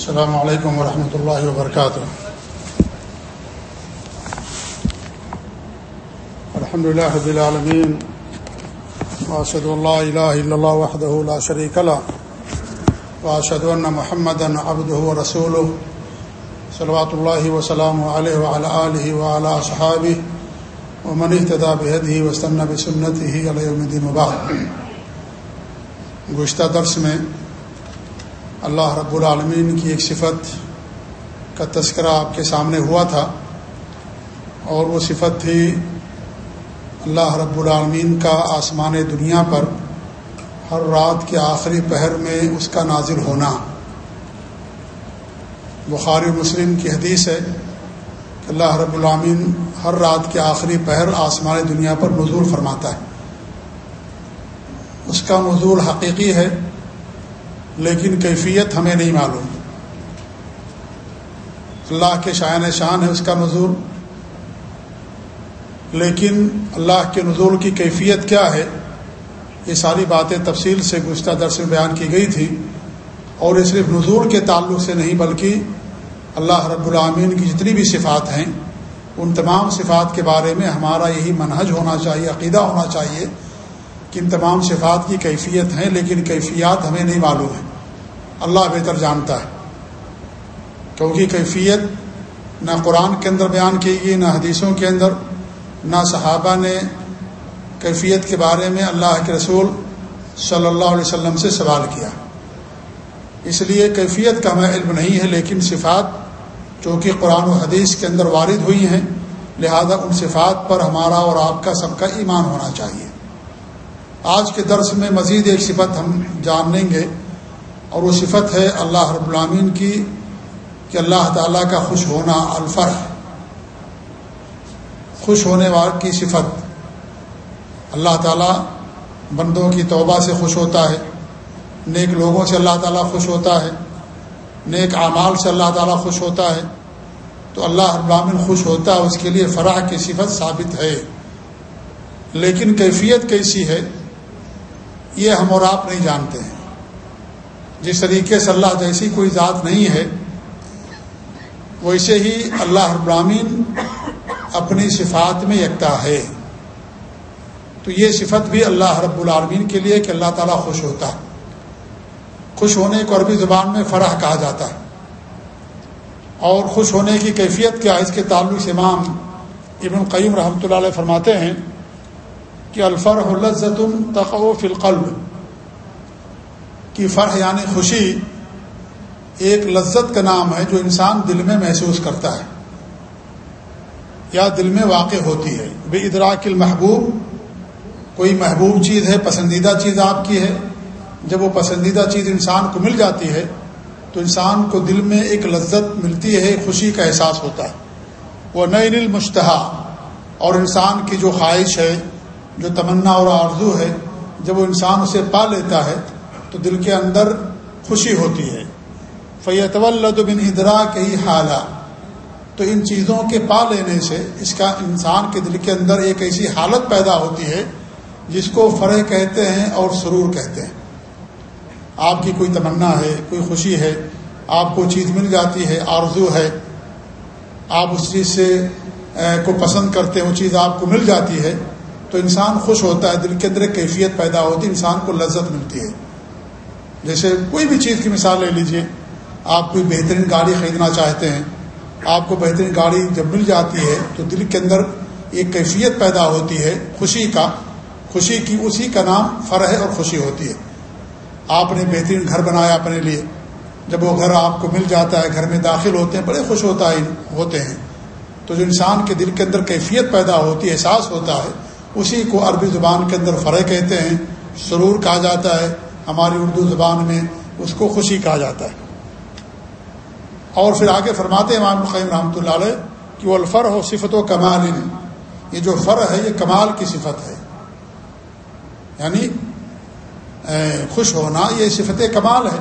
السلام علیکم ورحمۃ اللہ وبرکاتہ الحمد لله رب العالمين واشهد ان لا اله الا الله وحده لا شريك له واشهد ان محمدا عبده ورسوله، صلوات الله وسلامه عليه وعلى اله وعلى اصحابه ومن اهتدى بهديه واستنى بسنته الى يوم الدين وبعد. گزشتہ درس میں اللہ رب العالمین کی ایک صفت کا تذکرہ آپ کے سامنے ہوا تھا اور وہ صفت تھی اللہ رب العالمین کا آسمان دنیا پر ہر رات کے آخری پہر میں اس کا نازل ہونا۔ بخاری مسلم کی حدیث ہے کہ اللہ رب العامین ہر رات کے آخری پہر آسمان دنیا پر نزول فرماتا ہے۔ اس کا نزول حقیقی ہے لیکن کیفیت ہمیں نہیں معلوم۔ اللہ کے شاعن شان ہے اس کا نزول۔ لیکن اللہ کے نزول کی کیفیت کیا ہے؟ یہ ساری باتیں تفصیل سے گزشتہ درس میں بیان کی گئی تھی۔ اور یہ صرف نزول کے تعلق سے نہیں، بلکہ اللہ رب العامین کی جتنی بھی صفات ہیں، ان تمام صفات کے بارے میں ہمارا یہی منہج ہونا چاہیے، عقیدہ ہونا چاہیے کہ ان تمام صفات کی کیفیت ہیں، لیکن کیفیات ہمیں نہیں معلوم ہے اللہ بہتر جانتا ہے۔ کیونکہ کیفیت نہ قرآن کے اندر بیان کی گئی، نہ حدیثوں کے اندر، نہ صحابہ نے کیفیت کے بارے میں اللہ کے رسول صلی اللہ علیہ وسلم سے سوال کیا۔ اس لیے کیفیت کا ہمیں علم نہیں ہے، لیکن صفات چونکہ قرآن و حدیث کے اندر وارد ہوئی ہیں، لہذا ان صفات پر ہمارا اور آپ کا سب کا ایمان ہونا چاہیے۔ آج کے درس میں مزید ایک صفت ہم جان لیں گے۔ اور وہ صفت ہے اللہ رب العامین کی کہ اللہ تعالیٰ کا خوش ہونا الفر خوش ہونے وال کی صفت۔ اللہ تعالیٰ بندوں کی توبہ سے خوش ہوتا ہے۔ نیک لوگوں سے اللہ تعالیٰ خوش ہوتا ہے۔ نیک اعمال سے اللہ تعالیٰ خوش ہوتا ہے۔ تو اللہ ابراہین خوش ہوتا ہے، اس کے لیے فراح کی صفت ثابت ہے۔ لیکن کیفیت کیسی ہے، یہ ہم اور آپ نہیں جانتے۔ ہیں جس طریقے سے اللہ جیسی کوئی ذات نہیں ہے ویسے ہی اللہ ابراہین اپنی صفات میں یکتا ہے۔ تو یہ صفت بھی اللہ رب العالمین کے لیے کہ اللہ تعالیٰ خوش ہوتا ہے۔ خوش ہونے کو عربی زبان میں فرح کہا جاتا ہے۔ اور خوش ہونے کی کیفیت کیا اس کے تعلق سے امام ابن قیم رحمۃ اللہ علیہ فرماتے ہیں کہ الفرح لذت تقو فی القلب۔ کی فرح یعنی خوشی ایک لذت کا نام ہے جو انسان دل میں محسوس کرتا ہے یا دل میں واقع ہوتی ہے۔ بے ادراک المحبوب، کوئی محبوب چیز ہے، پسندیدہ چیز آپ کی ہے۔ جب وہ پسندیدہ چیز انسان کو مل جاتی ہے، تو انسان کو دل میں ایک لذت ملتی ہے خوشی کا احساس ہوتا ہے۔ وہ نئے نل مشتحا اور انسان کی جو خواہش ہے، جو تمنا اور آرزو ہے، جب وہ انسان اسے پا لیتا ہے تو دل کے اندر خوشی ہوتی ہے۔ فیت بن ادرا کے ہی حالہ تو ان چیزوں کے پا لینے سے اس کا انسان کے دل کے اندر ایک ایسی حالت پیدا ہوتی ہے جس کو فرح کہتے ہیں اور سرور کہتے ہیں۔ آپ کی کوئی تمنا ہے، کوئی خوشی ہے، آپ کو چیز مل جاتی ہے، آرزو ہے، آپ اس چیز سے کو پسند کرتے ہیں، وہ چیز آپ کو مل جاتی ہے، تو انسان خوش ہوتا ہے، دل کے اندر کیفیت پیدا ہوتی ہے، انسان کو لذت ملتی ہے۔ جیسے کوئی بھی چیز کی مثال لے لیجیے، آپ کوئی بہترین گاڑی خریدنا چاہتے ہیں، آپ کو بہترین گاڑی جب مل جاتی ہے تو دل کے اندر ایک کیفیت پیدا ہوتی ہے خوشی کا، خوشی کی اسی کا نام فرح اور خوشی ہوتی ہے۔ آپ نے بہترین گھر بنایا اپنے لیے۔ جب وہ گھر آپ کو مل جاتا ہے، گھر میں داخل ہوتے ہیں، بڑے خوش ہوتا ہے، ہوتے ہیں۔ تو جو انسان کے دل کے اندر کیفیت پیدا ہوتی ہے احساس ہوتا ہے، اسی کو عربی زبان کے اندر فرح کہتے ہیں، سرور کہا جاتا ہے۔ ہماری اردو زبان میں اس کو خوشی کہا جاتا ہے۔ اور پھر آگے فرماتے ہیں امام القیم رحمۃ اللہ علیہ کہ وہ الفر ہو صفت و کمال یہ جو فر ہے، یہ کمال کی صفت ہے۔ یعنی خوش ہونا، یہ صفت کمال ہے۔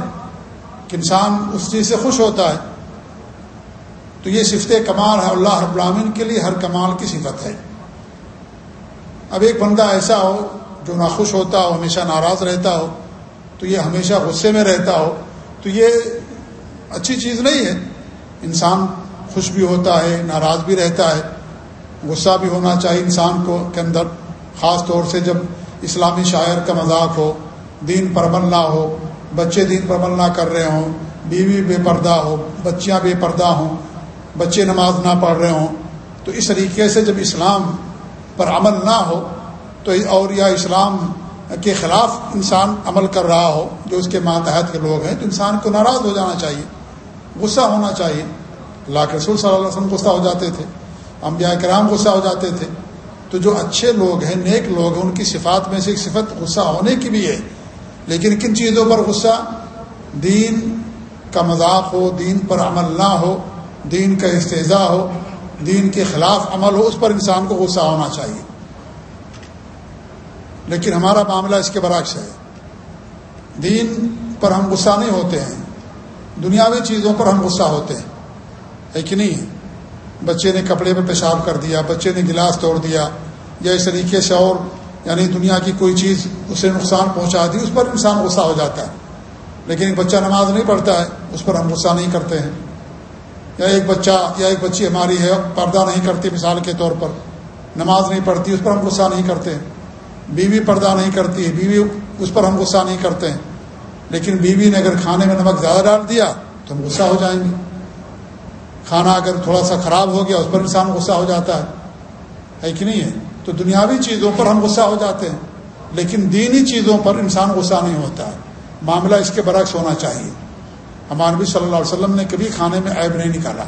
کہ انسان اس چیز سے خوش ہوتا ہے۔ تو یہ صفت کمال ہے، اللہ رب العامن کے لیے ہر کمال کی صفت ہے۔ اب ایک بندہ ایسا ہو جو ناخوش ہوتا ہو، ہمیشہ ناراض رہتا ہو تو یہ ہمیشہ غصے میں رہتا ہو، تو یہ اچھی چیز نہیں ہے۔ انسان خوش بھی ہوتا ہے، ناراض بھی رہتا ہے۔ غصہ بھی ہونا چاہیے انسان کو کے اندر، خاص طور سے جب اسلامی شاعر کا مذاق ہو، دین پرمل نہ ہو، بچے دین پرمل نہ کر رہے ہوں، بیوی بے پردہ ہو، بچیاں بے پردہ ہوں، بچے نماز نہ پڑھ رہے ہوں، تو اس طریقے سے جب اسلام پر عمل نہ ہو، تو اور یا اسلام کے خلاف انسان عمل کر رہا ہو، جو اس کے ماتحت کے لوگ ہیں، تو انسان کو ناراض ہو جانا چاہیے، غصہ ہونا چاہیے۔ اللہ کے رسول صلی اللہ علیہ وسلم غصہ ہو جاتے تھے، انبیاء کرام غصہ ہو جاتے تھے۔ تو جو اچھے لوگ ہیں، نیک لوگ ہیں، ان کی صفات میں سے ایک صفت غصہ ہونے کی بھی ہے۔ لیکن کن چیزوں پر غصہ؟ دین کا مذاق ہو، دین پر عمل نہ ہو، دین کا استضاء ہو، دین کے خلاف عمل ہو، اس پر انسان کو غصہ ہونا چاہیے۔ لیکن ہمارا معاملہ اس کے برعکس ہے۔ دین پر ہم غصہ نہیں ہوتے ہیں۔ دنیاوی چیزوں پر ہم غصہ ہوتے ہیں۔ ہے کہ نہیں؟ بچے نے کپڑے میں پیشاب کر دیا، بچے نے گلاس توڑ دیا، یا اس طریقے سے اور یعنی دنیا کی کوئی چیز اسے نقصان پہنچا دی، اس پر انسان غصہ ہو جاتا ہے۔ لیکن ایک بچہ نماز نہیں پڑھتا ہے، اس پر ہم غصہ نہیں کرتے ہیں۔ یا ایک بچہ، یا ایک بچی ہماری ہے، پردہ نہیں کرتی مثال کے طور پر۔ نماز نہیں پڑھتی، اس پر ہم غصہ نہیں کرتے بیوی پردہ نہیں کرتی ہے، بیوی اس پر ہم غصہ نہیں کرتے ہیں۔ لیکن بیوی نے اگر کھانے میں نمک زیادہ ڈال دیا تو ہم غصہ ہو جائیں گے۔ کھانا اگر تھوڑا سا خراب ہو گیا، اس پر انسان غصہ ہو جاتا ہے۔ ہے کہ نہیں ہے؟ تو دنیاوی چیزوں پر ہم غصہ ہو جاتے ہیں۔ لیکن دینی چیزوں پر انسان غصہ نہیں ہوتا ہے۔ معاملہ اس کے برعکس ہونا چاہیے۔ ہمارے نبی صلی اللہ علیہ وسلم نے کبھی کھانے میں عیب نہیں نکالا۔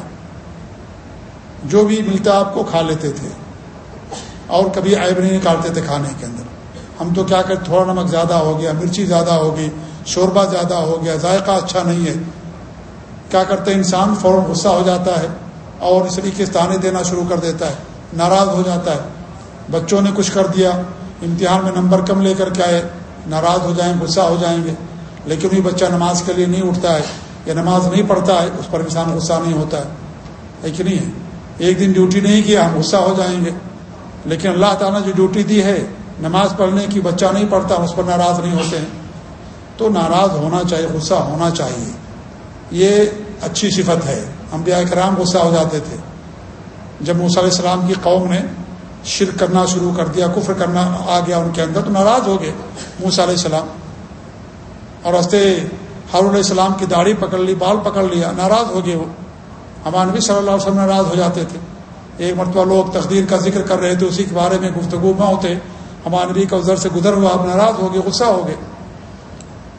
جو بھی ملتا آپ کو کھا لیتے تھے۔ اور کبھی عیب نہیں نکالتے تھے کھانے کے اندر۔ ہم تو کیا کرتے تھوڑا نمک زیادہ ہو گیا، مرچی زیادہ ہوگی شوربہ زیادہ ہو گیا، ذائقہ اچھا نہیں ہے۔ کیا کرتے انسان فوراً غصہ ہو جاتا ہے اور اس طریقے سے تانے دینا شروع کر دیتا ہے، ناراض ہو جاتا ہے۔ بچوں نے کچھ کر دیا، امتحان میں نمبر کم لے کر کے آئے، ناراض ہو جائیں، غصہ ہو جائیں گے۔ لیکن وہی بچہ نماز کے لیے نہیں اٹھتا ہے یا نماز نہیں پڑھتا ہے، اس پر انسان غصہ نہیں ہوتا ہے۔ کہ نہیں؟ ہے ایک دن ڈیوٹی نہیں کیا، ہم غصہ ہو جائیں گے۔ لیکن اللہ تعالیٰ نے جو ڈیوٹی دی ہے، نماز پڑھنے کی، بچہ نہیں پڑھتا اس پر ناراض نہیں ہوتے ہیں۔ تو ناراض ہونا چاہیے، غصہ ہونا چاہیے۔ یہ اچھی صفت ہے۔ انبیاء کرام غصہ ہو جاتے تھے۔ جب موسیٰ علیہ السلام کی قوم نے شرک کرنا شروع کر دیا، کفر کرنا آ گیا ان کے اندر، تو ناراض ہو گئے موسیٰ علیہ السلام۔ اور ہنستے ہار علیہ السلام کی داڑھی پکڑ لی، بال پکڑ لیا، ناراض ہو گئے وہ۔ ہمارے نبی صلی اللہ علیہ وسلم ناراض ہو جاتے تھے۔ ایک مرتبہ لوگ تقدیر کا ذکر کر رہے تھے، اسی کے بارے میں گفتگو میں ہوتے، ہمارے نبی کا ادھر سے گزر ہوا آپ ناراض ہو گئے غصہ ہو گئے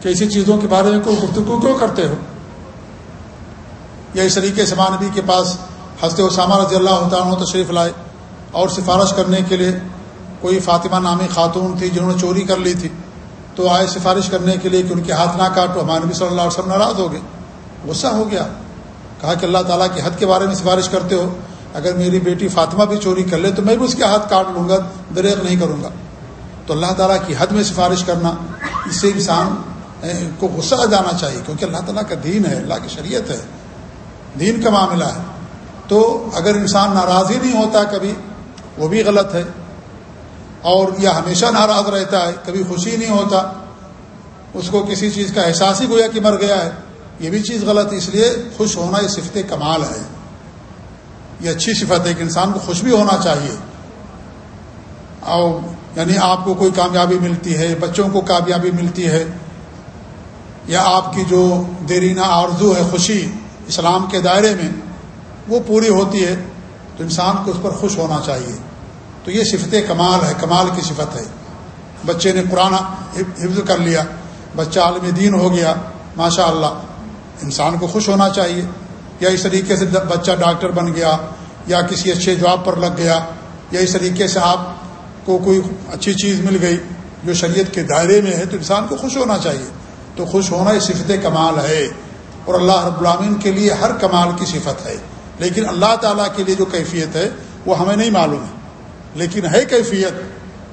کہ ایسی چیزوں کے بارے میں کوئی گفتگو کیوں کرتے ہو؟ یا اس طریقے سے نبی کے پاس حضرت اسامہ رضی اللہ عنہ تشریف لائے اور سفارش کرنے کے لیے کوئی فاطمہ نامی خاتون تھی جنہوں نے چوری کر لی تھی، تو آئے سفارش کرنے کے لیے کہ ان کے ہاتھ نہ کاٹو، ہمارے نبی صلی اللہ علیہ وسلم ناراض ہو گئے، غصہ ہو گیا، کہا کہ اللہ تعالیٰ کے حد کے بارے میں سفارش کرتے ہو اگر میری بیٹی فاطمہ بھی چوری کر لے تو میں بھی اس کے ہاتھ کاٹ لوں گا دریغ نہیں کروں گا۔ تو اللہ تعالیٰ کی حد میں سفارش کرنا، اس سے انسان کو غصہ آ جانا چاہیے، کیونکہ اللہ تعالیٰ کا دین ہے، اللہ کی شریعت ہے، دین کا معاملہ ہے۔ تو اگر انسان ناراض ہی نہیں ہوتا کبھی، وہ بھی غلط ہے۔ اور یا ہمیشہ ناراض رہتا ہے، کبھی خوشی نہیں ہوتا، اس کو کسی چیز کا احساس ہی گویا کہ مر گیا ہے۔ یہ بھی چیز غلط ہے، اس لیے خوش ہونا یہ صفت کمال ہے۔ یہ اچھی صفت ہے کہ انسان کو خوش بھی ہونا چاہیے۔ اور یعنی آپ کو کوئی کامیابی ملتی ہے، بچوں کو کامیابی ملتی ہے، یا آپ کی جو دیرینہ آرزو ہے، خوشی اسلام کے دائرے میں، وہ پوری ہوتی ہے تو انسان کو اس پر خوش ہونا چاہیے۔ تو یہ صفت کمال ہے، کمال کی صفت ہے۔ بچے نے قرآن حفظ کر لیا، بچہ عالم دین ہو گیا ماشاء اللہ انسان کو خوش ہونا چاہیے۔ یا اس طریقے سے بچہ ڈاکٹر بن گیا یا کسی اچھے جاب پر لگ گیا یا اس طریقے سے آپ کو کوئی اچھی چیز مل گئی جو شریعت کے دائرے میں ہے تو انسان کو خوش ہونا چاہیے۔ تو خوش ہونا یہ صفت کمال ہے اور اللہ رب العامین کے لیے ہر کمال کی صفت ہے۔ لیکن اللہ تعالیٰ کے لیے جو کیفیت ہے وہ ہمیں نہیں معلوم ہے۔ لیکن ہے کیفیت،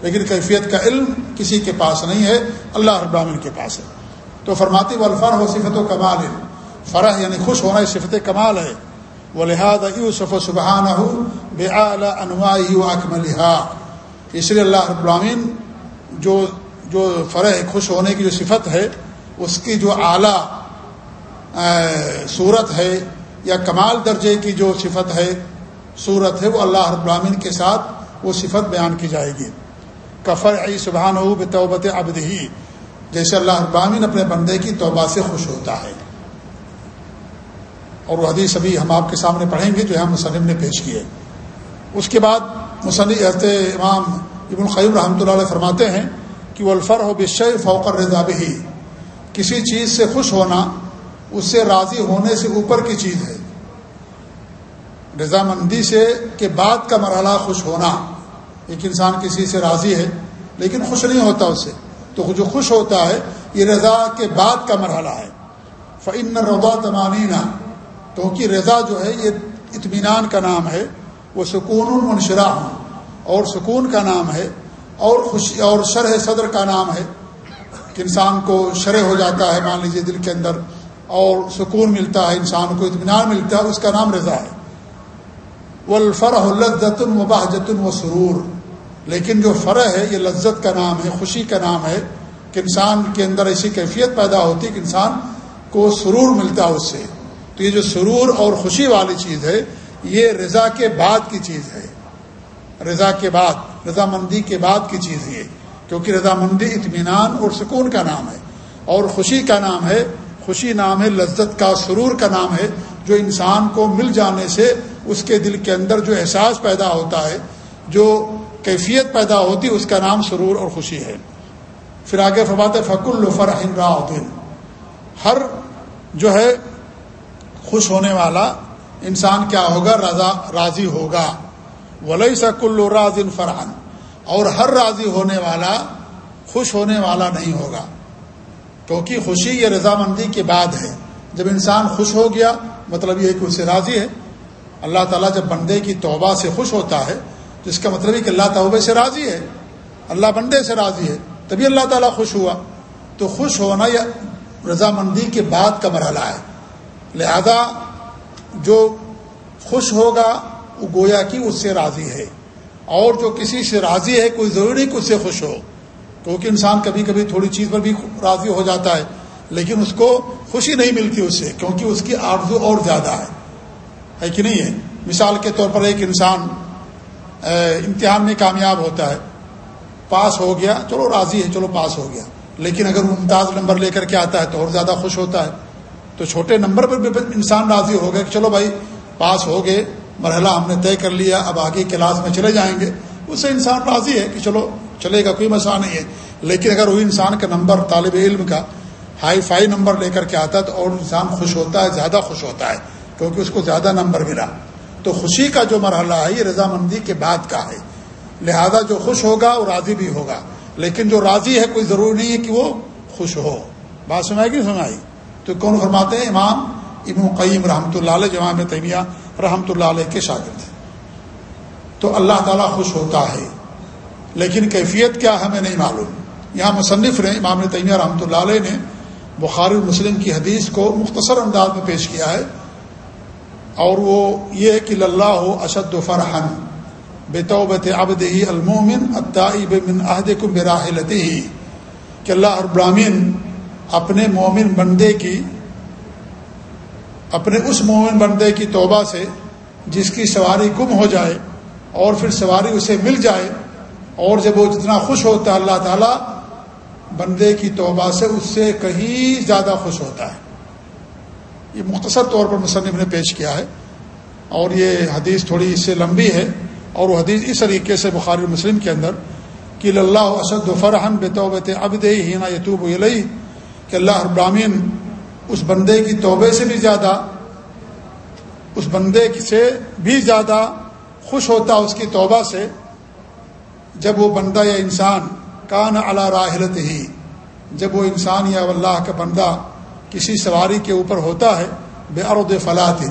لیکن کیفیت کا علم کسی کے پاس نہیں ہے، اللہ رب العامین کے پاس ہے۔ تو فرماتی و الفر ہو صفت و کمال ہے۔ فرح یعنی خوش ہونا صفت کمال ہے۔ وہ لہٰذا یوسف و سبحان ہو بے اعلیٰ انواعی و اکمل اس لیے اللہ رب العامین جو جو فرح خوش ہونے کی جو صفت ہے، اس کی جو اعلیٰ صورت ہے یا کمال درجے کی جو صفت ہے، صورت ہے، وہ اللہ رب العالمین کے ساتھ وہ صفت بیان کی جائے گی۔ کفر عی سبحان ہو بتوبت ابد ہی جیسے اللہ ابامین اپنے بندے کی توبہ سے خوش ہوتا ہے۔ اور وہ حدیث ابھی ہم آپ کے سامنے پڑھیں گے جو ہم مصنف نے پیش کیے اس کے بعد مصنف امام ابن القیم رحمۃ اللہ علیہ فرماتے ہیں کہ وہ الفر ہو بش فوقر رضا بھی کسی چیز سے خوش ہونا اس سے راضی ہونے سے اوپر کی چیز ہے۔ رضامندی سے کے بعد کا مرحلہ خوش ہونا۔ ایک انسان کسی سے راضی ہے لیکن خوش نہیں ہوتا اس سے تو جو خوش ہوتا ہے یہ رضا کے بعد کا مرحلہ ہے۔ فعن رضا تمانینہ کیونکہ رضا جو ہے یہ اطمینان کا نام ہے، وہ سکون المنشرہ اور سکون کا نام ہے، اور خوشی اور شرح صدر کا نام ہے کہ انسان کو شرح ہو جاتا ہے، مان لیجیے دل کے اندر، اور سکون ملتا ہے، انسان کو اطمینان ملتا ہے، اس کا نام رضا ہے۔ وہ الفرح لذت المباح جتن و سرور۔ لیکن جو فرح ہے، یہ لذت کا نام ہے، خوشی کا نام ہے کہ انسان کے اندر ایسی کیفیت پیدا ہوتی ہے کہ انسان کو سرور ملتا ہے اس سے۔ تو یہ جو سرور اور خوشی والی چیز ہے، یہ رضا کے بعد کی چیز ہے۔ رضا کے بعد رضامندی کے بعد کی چیز یہ، کیونکہ رضامندی اطمینان اور سکون کا نام ہے۔ اور خوشی کا نام ہے، خوشی نام ہے لذت کا، سرور کا نام ہے، جو انسان کو مل جانے سے اس کے دل کے اندر جو احساس پیدا ہوتا ہے، جو کیفیت پیدا ہوتی، اس کا نام سرور اور خوشی ہے۔ پھر آگے فرماتے فق الفر دن ہر جو ہے خوش ہونے والا انسان کیا ہوگا؟ رضا، راضی ہوگا۔ ولی سک الرازن فرحن اور ہر راضی ہونے والا، خوش ہونے والا نہیں ہوگا۔ کیونکہ خوشی یہ رضامندی کے بعد ہے۔ جب انسان خوش ہو گیا مطلب یہ کہ اسے راضی ہے۔ اللہ تعالیٰ جب بندے کی توبہ سے خوش ہوتا ہے، تو اس کا مطلب ہے کہ اللہ توبے سے راضی ہے۔ اللہ بندے سے راضی ہے۔ تبھی اللہ تعالیٰ خوش ہوا۔ تو خوش ہونا یا رضامندی کے بعد کا مرحلہ ہے۔ لہذا جو خوش ہوگا وہ گویا کہ اس سے راضی ہے۔ اور جو کسی سے راضی ہے، کوئی ضروری کہ اس سے خوش ہو۔ کیونکہ انسان کبھی کبھی تھوڑی چیز پر بھی راضی ہو جاتا ہے، لیکن اس کو خوشی نہیں ملتی اس سے، کیونکہ اس کی آرزو اور زیادہ ہے۔ ہے کہ نہیں ہے؟ مثال کے طور پر ایک انسان امتحان میں کامیاب ہوتا ہے۔ پاس ہو گیا، چلو راضی ہے، چلو پاس ہو گیا۔ لیکن اگر وہ ممتاز نمبر لے کر کے آتا ہے تو اور زیادہ خوش ہوتا ہے۔ تو چھوٹے نمبر پر بھی انسان راضی ہو گیا کہ چلو بھائی، پاس ہو گئے، مرحلہ ہم نے طے کر لیا، اب آگے کلاس میں چلے جائیں گے۔ اس سے انسان راضی ہے کہ چلو، چلے گا، کوئی مسئلہ نہیں ہے۔ لیکن اگر وہ انسان کا نمبر طالب علم کا ہائی فائی نمبر لے کر کے آتا ہے تو اور انسان خوش ہوتا ہے، زیادہ خوش ہوتا ہے، کیونکہ اس کو زیادہ نمبر ملا۔ تو خوشی کا جو مرحلہ ہے، یہ رضامندی کے بعد کا ہے۔ لہذا جو خوش ہوگا، وہ راضی بھی ہوگا۔ لیکن جو راضی ہے، کوئی ضروری نہیں ہے کہ وہ خوش ہو۔ بات سنائی کہ سنائی؟ تو کون فرماتے ہیں؟ امام ابن قیم رحمۃ اللہ علیہ جمام تیمیہ رحمۃ اللہ علیہ کے شاگرد تو اللہ تعالیٰ خوش ہوتا ہے، لیکن کیفیت کیا ہمیں نہیں معلوم۔ یہاں مصنف نے امام تیمیہ رحمۃ اللہ علیہ نے بخاری مسلم کی حدیث کو مختصر انداز میں پیش کیا ہے۔ اور وہ یہ کہ اللہ ہو اشد و فرحن بے توبت ابد ہی المومن اطائب من عہد کو براہلتی کہ اللہ ابراہین اپنے مومن بندے کی، اپنے اس مومن بندے کی توبہ سے جس کی سواری گم ہو جائے اور پھر سواری اسے مل جائے اور جب وہ جتنا خوش ہوتا ہے، اللہ تعالیٰ بندے کی توبہ سے اس سے کہیں زیادہ خوش ہوتا ہے۔ یہ مختصر طور پر مصنف نے پیش کیا ہے اور یہ حدیث تھوڑی اس سے لمبی ہے اور وہ حدیث اس طریقے سے بخاری مسلم کے اندر کہ اللہ اسد و فرحن بے توبت اب ہینا یتوب علیہ کہ اللہ ابراہین اس بندے کی توبے سے بھی زیادہ، اس بندے سے بھی زیادہ خوش ہوتا اس کی توبہ سے جب وہ بندہ یا انسان کان اللہ راہلت ہی جب وہ انسان یا اللہ کا بندہ کسی سواری کے اوپر ہوتا ہے بے ارد فلاط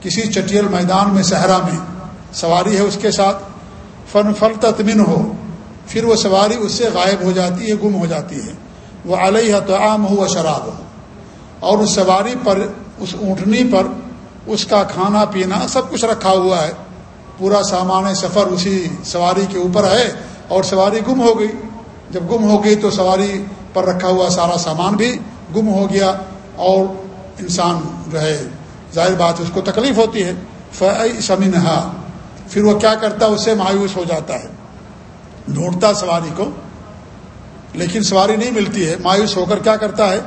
کسی چٹیل میدان میں صحرا میں سواری ہے اس کے ساتھ، فن فل تطمین ہو پھر وہ سواری اس سے غائب ہو جاتی ہے، گم ہو جاتی ہے۔ وہ علیہ تو عام ہو شراب ہو اور اس سواری پر، اس اونٹنی پر، اس کا کھانا پینا سب کچھ رکھا ہوا ہے۔ پورا سامان سفر اسی سواری کے اوپر ہے اور سواری گم ہو گئی۔ جب گم ہو گئی تو سواری پر رکھا ہوا سارا سامان بھی گم ہو گیا اور انسان جو ہے، ظاہر بات اس کو تکلیف ہوتی ہے۔ فعی سمنہا پھر وہ کیا کرتا ہے اسے مایوس ہو جاتا ہے۔ ڈھونڈتا سواری کو۔ لیکن سواری نہیں ملتی ہے، مایوس ہو کر کیا کرتا ہے؟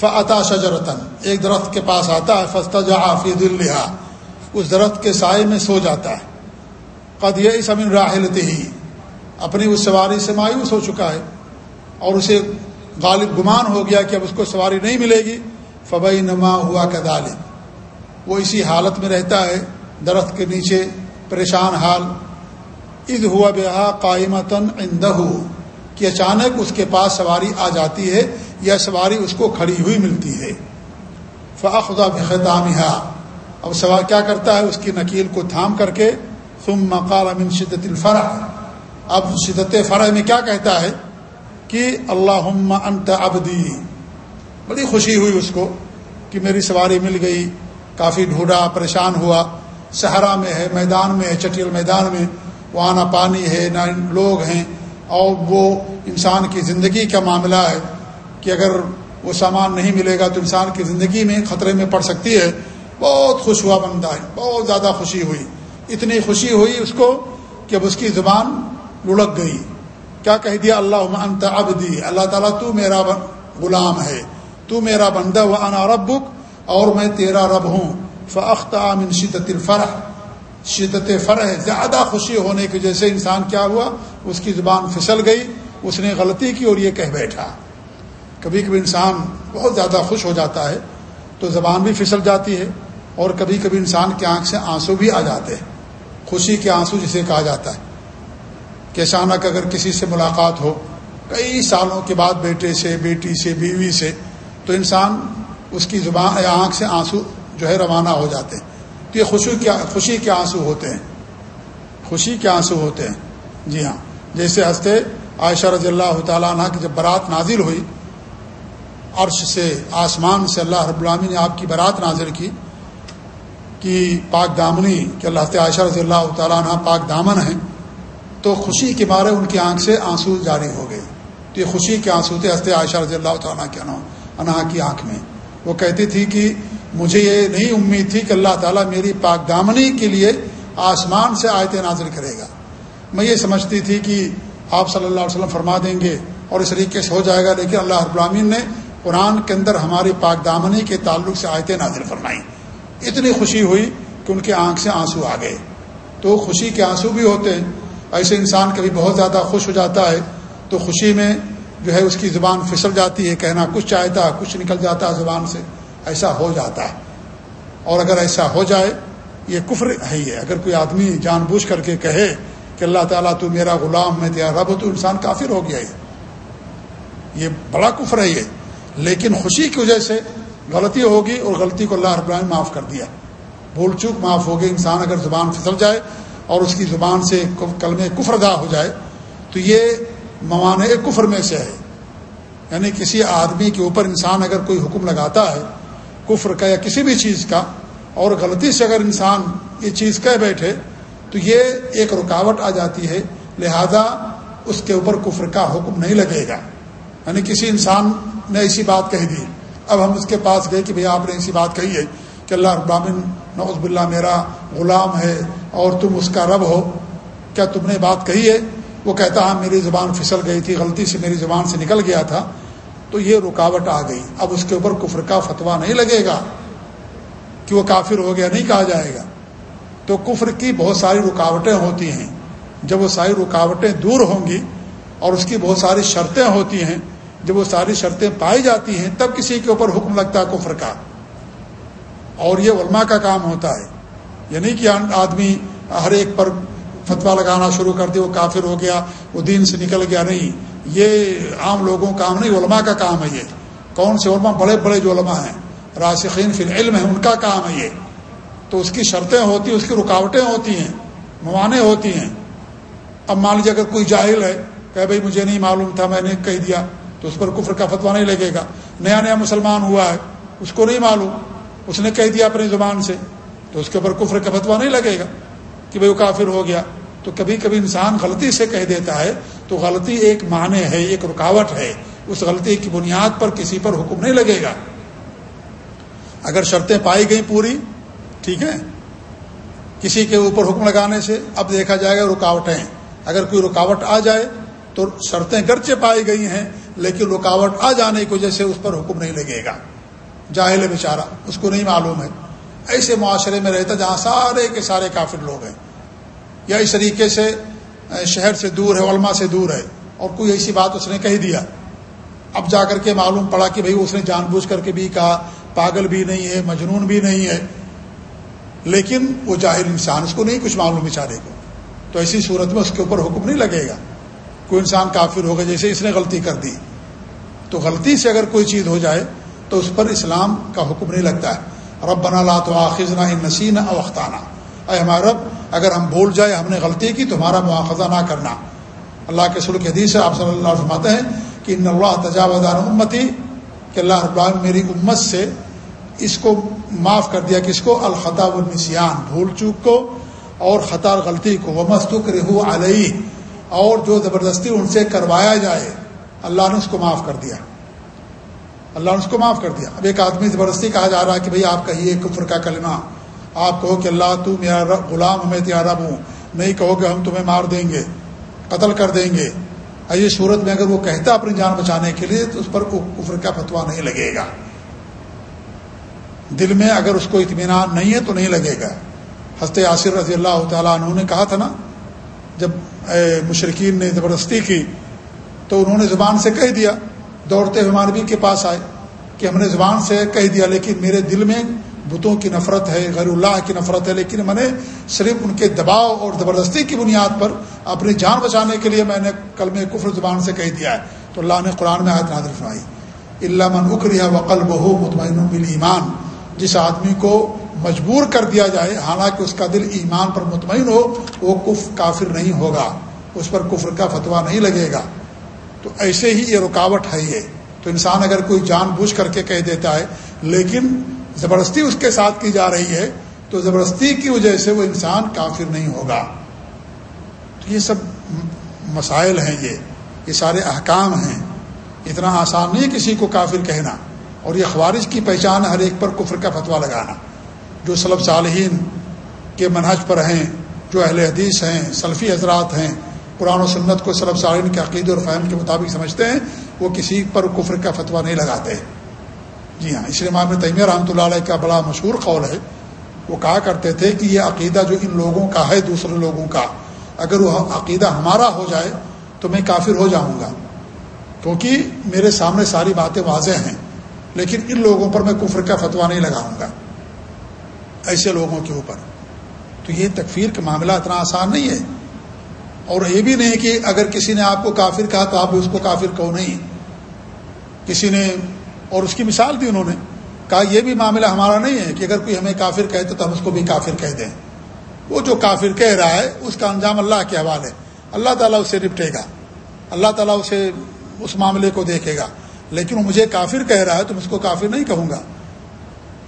فعطا شجرتن۔ ایک درخت کے پاس آتا ہے فستا جہاں فی دل اس درخت کے سائے میں سو جاتا ہے۔ قد یہ سمن راہلتے ہی اپنی اس سواری سے مایوس ہو چکا ہے اور اسے غالب گمان ہو گیا کہ اب اس کو سواری نہیں ملے گی۔ فبئی نما ہوا کا وہ اسی حالت میں رہتا ہے۔ درخت کے نیچے پریشان حال۔ عید ہوا بہا قائمتاً اندہ کہ اچانک اس کے پاس سواری آ جاتی ہے یا سواری اس کو کھڑی ہوئی ملتی ہے۔ فخا بخامہ اب سوار کیا کرتا ہے؟ اس کی نکیل کو تھام کر کے ثم مقال امن شدت الفرح۔ اب شدت فرح میں کیا کہتا ہے؟ کہ اللہ انت ابدی بڑی خوشی ہوئی اس کو کہ میری سواری مل گئی۔ کافی ڈھونڈا، پریشان ہوا۔ صحرا میں ہے، میدان میں ہے، چٹیل میدان میں۔ وہاں نہ پانی ہے، نہ لوگ ہیں۔ اور وہ انسان کی زندگی کا معاملہ ہے کہ اگر وہ سامان نہیں ملے گا تو انسان کی زندگی میں خطرے میں پڑ سکتی ہے۔ بہت خوش ہوا بندہ ہے، بہت زیادہ خوشی ہوئی۔ اتنی خوشی ہوئی اس کو کہ اب اس کی زبان لڑک گئی۔ کیا کہہ دیا؟ اللہ انت عبدی۔ اللہ تعالیٰ تو میرا غلام ہے۔ تو میرا بندہ و انا ربک۔ اور میں تیرا رب ہوں۔ فخت من شدت الفرح۔ شدت فرح زیادہ خوشی ہونے کی وجہ سے انسان کیا ہوا؟ اس کی زبان پھسل گئی، اس نے غلطی کی اور یہ کہہ بیٹھا۔ کبھی کبھی انسان بہت زیادہ خوش ہو جاتا ہے، تو زبان بھی پھسل جاتی ہے اور کبھی کبھی انسان کی آنکھ سے آنسو بھی آ جاتے ہیں۔ خوشی کے آنسو جسے کہا جاتا ہے۔ کہ اچانک اگر کسی سے ملاقات ہو، کئی سالوں کے بعد بیٹے سے، بیٹی سے، بیوی سے، تو انسان اس کی زبان، آنکھ سے آنسو جو ہے روانہ ہو جاتے ہیں۔ یہ خوشی کیا خوشی کے آنسو ہوتے ہیں۔ خوشی کے آنسو ہوتے ہیں۔ جی ہاں۔ جیسے ہنستے عائشہ رضی اللہ تعالیٰ عنہ کی جب برات نازل ہوئی، عرش سے آسمان سے اللہ رب العامی نے آپ کی برات نازل کی کہ پاک دامنی کہ اللہ عائشہ رضی اللہ تعالیٰ عنہ پاک دامن ہیں، تو خوشی کے مارے ان کی آنکھ سے آنسو جاری ہو گئے۔ تو یہ خوشی کے آنسو تھے ہنستے عائشہ رضی اللہ تعالیٰ کے انہا کی آنکھ میں۔ وہ کہتی تھی کہ مجھے یہ نہیں امید تھی کہ اللہ تعالیٰ میری پاک دامنی کے لیے آسمان سے آیت نازل کرے گا۔ میں یہ سمجھتی تھی کہ آپ صلی اللہ علیہ وسلم فرما دیں گے اور اس طریقے سے ہو جائے گا، لیکن اللہ ابراہین نے قرآن کے اندر ہماری پاک دامنی کے تعلق سے آیتیں نازل فرمائیں۔ اتنی خوشی ہوئی کہ ان کے آنکھ سے آنسو آ گئے۔ تو خوشی کے آنسو بھی ہوتے ہیں۔ ایسے انسان کبھی بہت زیادہ خوش ہو جاتا ہے تو خوشی میں جو ہے اس کی زبان پھسل جاتی ہے، کہنا کچھ چاہتا، کچھ نکل جاتا ہے زبان سے۔ ایسا ہو جاتا ہے۔ اور اگر ایسا ہو جائے، یہ کفر ہے یہ اگر کوئی آدمی جان بوجھ کر کے کہے کہ اللہ تعالیٰ تو میرا غلام میں تیرا رب تو انسان کافر ہو گیا یہ یہ بڑا کفر ہے یہ۔ لیکن خوشی کی وجہ سے غلطی ہوگی اور غلطی کو اللہ رب العالمین معاف کر دیا بھول چوک معاف ہو گئی انسان اگر زبان پھسل جائے اور اس کی زبان سے کلم کفر ادا ہو جائے، تو یہ موانع کفر میں سے ہے۔ یعنی کسی آدمی کے اوپر انسان اگر کوئی حکم لگاتا ہے کفر کا یا کسی بھی چیز کا، اور غلطی سے اگر انسان یہ چیز کہہ بیٹھے، تو یہ ایک رکاوٹ آ جاتی ہے، لہذا اس کے اوپر کفر کا حکم نہیں لگے گا۔ یعنی کسی انسان نے ایسی بات کہہ دی۔ اب ہم اس کے پاس گئے کہ بھئی آپ نے ایسی بات کہی ہے کہ اللہ ابامن نوز باللہ میرا غلام ہے اور تم اس کا رب ہو۔ کیا تم نے بات کہی ہے؟ وہ کہتا ہاں میری زبان پھسل گئی تھی، غلطی سے میری زبان سے نکل گیا تھا۔ تو یہ رکاوٹ آ گئی۔ اب اس کے اوپر کفر کا فتویٰ نہیں لگے گا کہ وہ کافر ہو گیا، نہیں کہا جائے گا۔ تو کفر کی بہت ساری رکاوٹیں ہوتی ہیں۔ جب وہ ساری رکاوٹیں دور ہوں گی اور اس کی بہت ساری شرطیں ہوتی ہیں، جب وہ ساری شرطیں پائی جاتی ہیں، تب کسی کے اوپر حکم لگتا ہے کفر کا۔ اور یہ علماء کا کام ہوتا ہے۔ یعنی کہ آدمی ہر ایک پر فتویٰ لگانا شروع کر دے، وہ کافر ہو گیا، وہ دین سے نکل گیا، نہیں۔ یہ عام لوگوں کا کام نہیں، علماء کا کام ہے یہ۔ کون سے علماء؟ بڑے بڑے جو علماء ہیں راشقین فی علم ہیں، ان کا کام ہے یہ۔ تو اس کی شرطیں ہوتی ہیں اس کی رکاوٹیں ہوتی ہیں موانع ہوتی ہیں۔ اب مان لیجیے اگر کوئی جاہل ہے، کہ بھائی مجھے نہیں معلوم تھا، میں نے کہہ دیا، تو اس پر کفر کا فتویٰ نہیں لگے گا۔ نیا نیا مسلمان ہوا ہے، اس کو نہیں معلوم۔ اس نے کہہ دیا اپنی زبان سے، تو اس کے اوپر کفر کا فتویٰ نہیں لگے گا کہ بھائی وہ کافر ہو گیا۔ تو کبھی کبھی انسان غلطی سے کہہ دیتا ہے، تو غلطی ایک معنی ہے، ایک رکاوٹ ہے۔ اس غلطی کی بنیاد پر کسی پر حکم نہیں لگے گا۔ اگر شرطیں پائی گئیں پوری، ٹھیک ہے۔ کسی کے اوپر حکم لگانے سے اب دیکھا جائے گا رکاوٹیں۔ اگر کوئی رکاوٹ آ جائے تو شرطیں گرچہ پائی گئی ہیں، لیکن رکاوٹ آ جانے کی وجہ سے اس پر حکم نہیں لگے گا۔ جاہل بیچارہ، اس کو نہیں معلوم ہے۔ ایسے معاشرے میں رہتا جہاں سارے کے سارے کافر لوگ ہیں۔ یا اس طریقے سے شہر سے دور ہے، علماء سے دور ہے، اور کوئی ایسی بات اس نے کہہ دیا۔ اب جا کر کے معلوم پڑا کہ بھئی اس نے جان بوجھ کر کے بھی کہا، پاگل بھی نہیں ہے، مجنون بھی نہیں ہے۔ لیکن وہ جاہل انسان، اس کو نہیں کچھ معلوم بیچارے کو۔ تو ایسی صورت میں اس کے اوپر حکم نہیں لگے گا۔ کوئی انسان کافر ہوگا جیسے اس نے غلطی کر دی۔ تو غلطی سے اگر کوئی چیز ہو جائے، تو اس پر اسلام کا حکم نہیں لگتا ہے۔ رب بنا لا تو آخذنا نسین اوختانہ اے ہمارا رب اگر ہم بھول جائے ہم نے غلطی کی تو ہمارا مواخذہ نہ کرنا۔ اللہ کے سلک حدیث سے آپ صلی اللہ علیہ فرماتے ہیں کہ ان اللہ تجاوزان امتی، کہ اللہ رب میری امت سے اس کو معاف کر دیا، کس کو؟ الخطاب النسیان بھول چوک کو اور خطار غلطی کو۔ وہ مستق رہو علیہ، اور جو زبردستی ان سے کروایا جائے، اللہ نے اس کو معاف کر دیا۔ اللہ نے اس کو معاف کر دیا۔ اب ایک آدمی زبردستی کہا جا رہا ہے کہ بھئی آپ کہیے کفر کا کلمہ آپ کہو کہ اللہ تو میرا غلام ہمیں تیارہ ہوں۔ نہیں کہو کہ ہم تمہیں مار دیں گے، قتل کر دیں گے۔ ایسی صورت میں اگر وہ کہتا اپنی جان بچانے کے لیے تو اس پر کفر کا فتویٰ نہیں لگے گا۔ دل میں اگر اس کو اطمینان نہیں ہے تو نہیں لگے گا۔ حضرت یاسر رضی اللہ تعالیٰ عنہ نے کہا تھا نا، جب مشرقین نے زبردستی کی تو انہوں نے زبان سے کہہ دیا۔ دوڑتے ہوئے مانوی کے پاس آئے کہ ہم نے زبان سے کہہ دیا، لیکن میرے دل میں بتوں کی نفرت ہے، غیر اللہ کی نفرت ہے، لیکن میں نے صرف ان کے دباؤ اور زبردستی کی بنیاد پر اپنی جان بچانے کے لیے میں نے کل میں کفر زبان سے کہہ دیا ہے۔ تو اللہ نے قرآن میں آیت نادر فرمائی۔ اللہ من اکریا وقل بہو مطمئن ایمان جس آدمی کو مجبور کر دیا جائے، حالانکہ اس کا دل ایمان پر مطمئن ہو، وہ کف، کافر نہیں ہوگا۔ اس پر کفر کا فتویٰ نہیں لگے گا۔ تو ایسے ہی یہ رکاوٹ ہے یہ۔ تو انسان اگر کوئی جان بوجھ کر کے کہہ دیتا ہے، لیکن زبردستی اس کے ساتھ کی جا رہی ہے تو زبردستی کی وجہ سے وہ انسان کافر نہیں ہوگا۔ تو یہ سب مسائل ہیں یہ۔ یہ سارے احکام ہیں۔ اتنا آسان نہیں کسی کو کافر کہنا۔ اور یہ خوارج کی پہچان ہر ایک پر کفر کا فتویٰ لگانا۔ جو سلب صالحین کے منہج پر ہیں، جو اہل حدیث ہیں، سلفی حضرات ہیں، قرآن و سنت کو سلب صالحین کے عقید اور فہم کے مطابق سمجھتے ہیں، وہ کسی پر کفر کا فتویٰ نہیں لگاتے۔ جی ہاں اس لیے امام تیمیہ رحمۃ اللہ علیہ کا بڑا مشہور قول ہے۔ وہ کہا کرتے تھے کہ یہ عقیدہ جو ان لوگوں کا ہے، دوسرے لوگوں کا، اگر وہ عقیدہ ہمارا ہو جائے تو میں کافر ہو جاؤں گا۔ کیونکہ میرے سامنے ساری باتیں واضح ہیں، لیکن ان لوگوں پر میں کفر کا فتویٰ نہیں لگاؤں گا۔ ایسے لوگوں کے اوپر۔ تو یہ تکفیر کا معاملہ اتنا آسان نہیں ہے۔ اور یہ بھی نہیں کہ اگر کسی نے آپ کو کافر کہا تو آپ اس کو کافر کہو نہیں۔ کسی نے اور اس کی مثال دی انہوں نے، کہا یہ بھی معاملہ ہمارا نہیں ہے کہ اگر کوئی ہمیں کافر کہتے تو ہم اس کو بھی کافر کہہ دیں۔ وہ جو کافر کہہ رہا ہے، اس کا انجام اللہ کے حوالے۔ اللہ تعالیٰ اسے نپٹے گا۔ اللہ تعالیٰ اسے اس معاملے کو دیکھے گا۔ لیکن وہ مجھے کافر کہہ رہا ہے تو میں اس کو کافر نہیں کہوں گا۔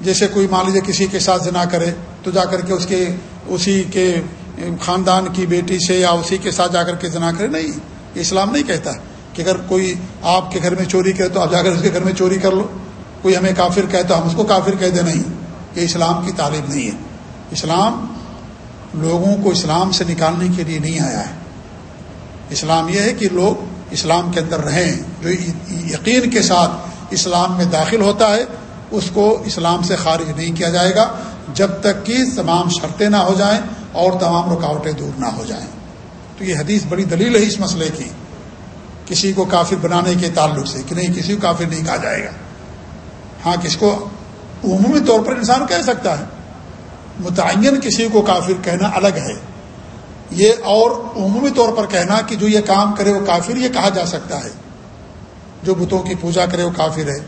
جیسے کوئی مان لیجیے کسی کے ساتھ زنا کرے، تو جا کر کے اس کے، اسی کے خاندان کی بیٹی سے یا اسی کے ساتھ جا کر کے زنا کرے، نہیں اسلام نہیں کہتا۔ کہ اگر کوئی آپ کے گھر میں چوری کرے تو آپ جا کر اس کے گھر میں چوری کر لو۔ کوئی ہمیں کافر کہے تو ہم اس کو کافر کہہ دیں، نہیں۔ یہ اسلام کی تعلیم نہیں ہے۔ اسلام لوگوں کو اسلام سے نکالنے کے لیے نہیں آیا ہے۔ اسلام یہ ہے کہ لوگ اسلام کے اندر رہیں، جو یقین کے ساتھ اسلام میں داخل ہوتا ہے، اس کو اسلام سے خارج نہیں کیا جائے گا۔ جب تک کہ تمام شرطیں نہ ہو جائیں اور تمام رکاوٹیں دور نہ ہو جائیں۔ تو یہ حدیث بڑی دلیل ہے اس مسئلے کی۔ کسی کو کافر بنانے کے تعلق سے کہ نہیں، کسی کو کافر نہیں کہا جائے گا۔ ہاں کس کو؟ عمومی طور پر انسان کہہ سکتا ہے۔ متعین کسی کو کافر کہنا الگ ہے۔ یہ اور عمومی طور پر کہنا کہ جو یہ کام کرے وہ کافر، یہ کہا جا سکتا ہے۔ جو بتوں کی پوجا کرے وہ کافر ہے۔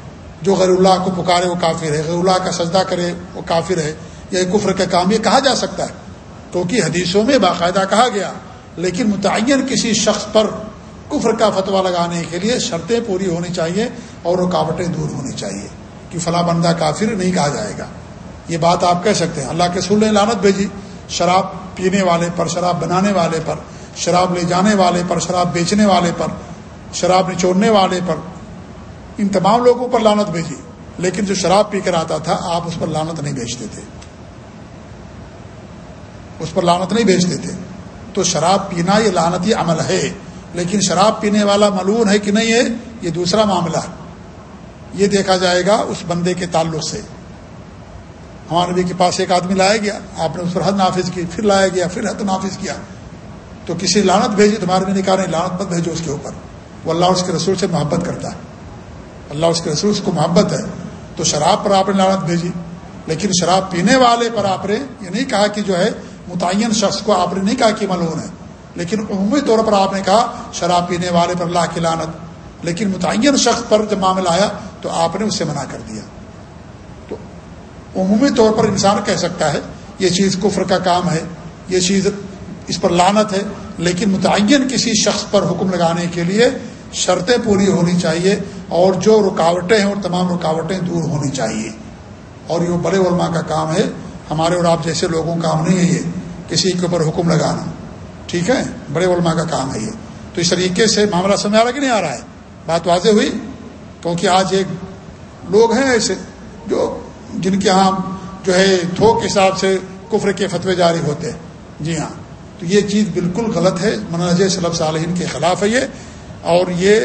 جو غیر اللہ کو پکارے وہ کافر ہے۔ غیر اللہ کا سجدہ کرے وہ کافر ہے۔ یا کفر کا کام یہ کہا جا سکتا ہے۔ کیونکہ حدیثوں میں باقاعدہ کہا گیا، لیکن متعین کسی شخص پر کفر کا فتویٰ لگانے کے لیے شرطیں پوری ہونی چاہیے اور رکاوٹیں دور ہونی چاہیے کہ فلاں بندہ کافر نہیں کہا جائے گا۔ یہ بات آپ کہہ سکتے ہیں۔ اللہ کے سل نے لانت بھیجی۔ شراب پینے والے پر، شراب بنانے والے پر، شراب لے جانے والے پر، شراب بیچنے والے پر، شراب نچوڑنے والے پر۔ ان تمام لوگوں پر لانت بھیجی۔ لیکن جو شراب پی کر آتا تھا، آپ اس پر لانت نہیں بیچتے تھے اس پر لانت نہیں بیچتے تھے تو شراب پینا یہ لانتی عمل ہے۔ لیکن شراب پینے والا ملون ہے کہ نہیں ہے؟ یہ دوسرا معاملہ ہے۔ یہ دیکھا جائے گا اس بندے کے تعلق سے۔ ہمارے نبی کے پاس ایک آدمی لایا گیا، آپ نے اس پر حد نافذ کی، پھر لایا گیا، پھر حد نافذ کیا۔ تو کسی لانت بھیجی؟ تمہارے بھی نکالے لانت مت بھیجو اس کے اوپر۔ وہ اللہ اس کے رسول سے محبت کرتا ہے۔ اللہ اس کے رسول کو محبت ہے۔ تو شراب پر آپ نے لانت بھیجی۔ لیکن شراب پینے والے پر آپ نے یہ نہیں کہا کہ جو ہے، متعین شخص کو آپ نے نہیں کہا کہ ملون ہے۔ لیکن عمومی طور پر آپ نے کہا شراب پینے والے پر اللہ کی لانت لیکن متعین شخص پر جب معاملہ آیا تو آپ نے اس سے منع کر دیا۔ تو عمومی طور پر انسان کہہ سکتا ہے یہ چیز کفر کا کام ہے، یہ چیز اس پر لانت ہے، لیکن متعین کسی شخص پر حکم لگانے کے لیے شرطیں پوری ہونی چاہیے اور جو رکاوٹیں ہیں اور تمام رکاوٹیں دور ہونی چاہیے۔ اور یہ بڑے علماء کا کام ہے، ہمارے اور آپ جیسے لوگوں کا کام نہیں ہے یہ، کسی کے اوپر حکم لگانا۔ ٹھیک ہے؟ بڑے علماء کا کام ہے یہ۔ تو اس طریقے سے معاملہ سمجھ آ رہا کہ نہیں آ رہا ہے؟ بات واضح ہوئی؟ کیونکہ آج ایک لوگ ہیں ایسے جو جن کے ہاں جو ہے تھوک حساب سے کفر کے فتوے جاری ہوتے ہیں۔ جی ہاں۔ تو یہ چیز بالکل غلط ہے۔ مناظر صلب صالحین کے خلاف ہے یہ۔ اور یہ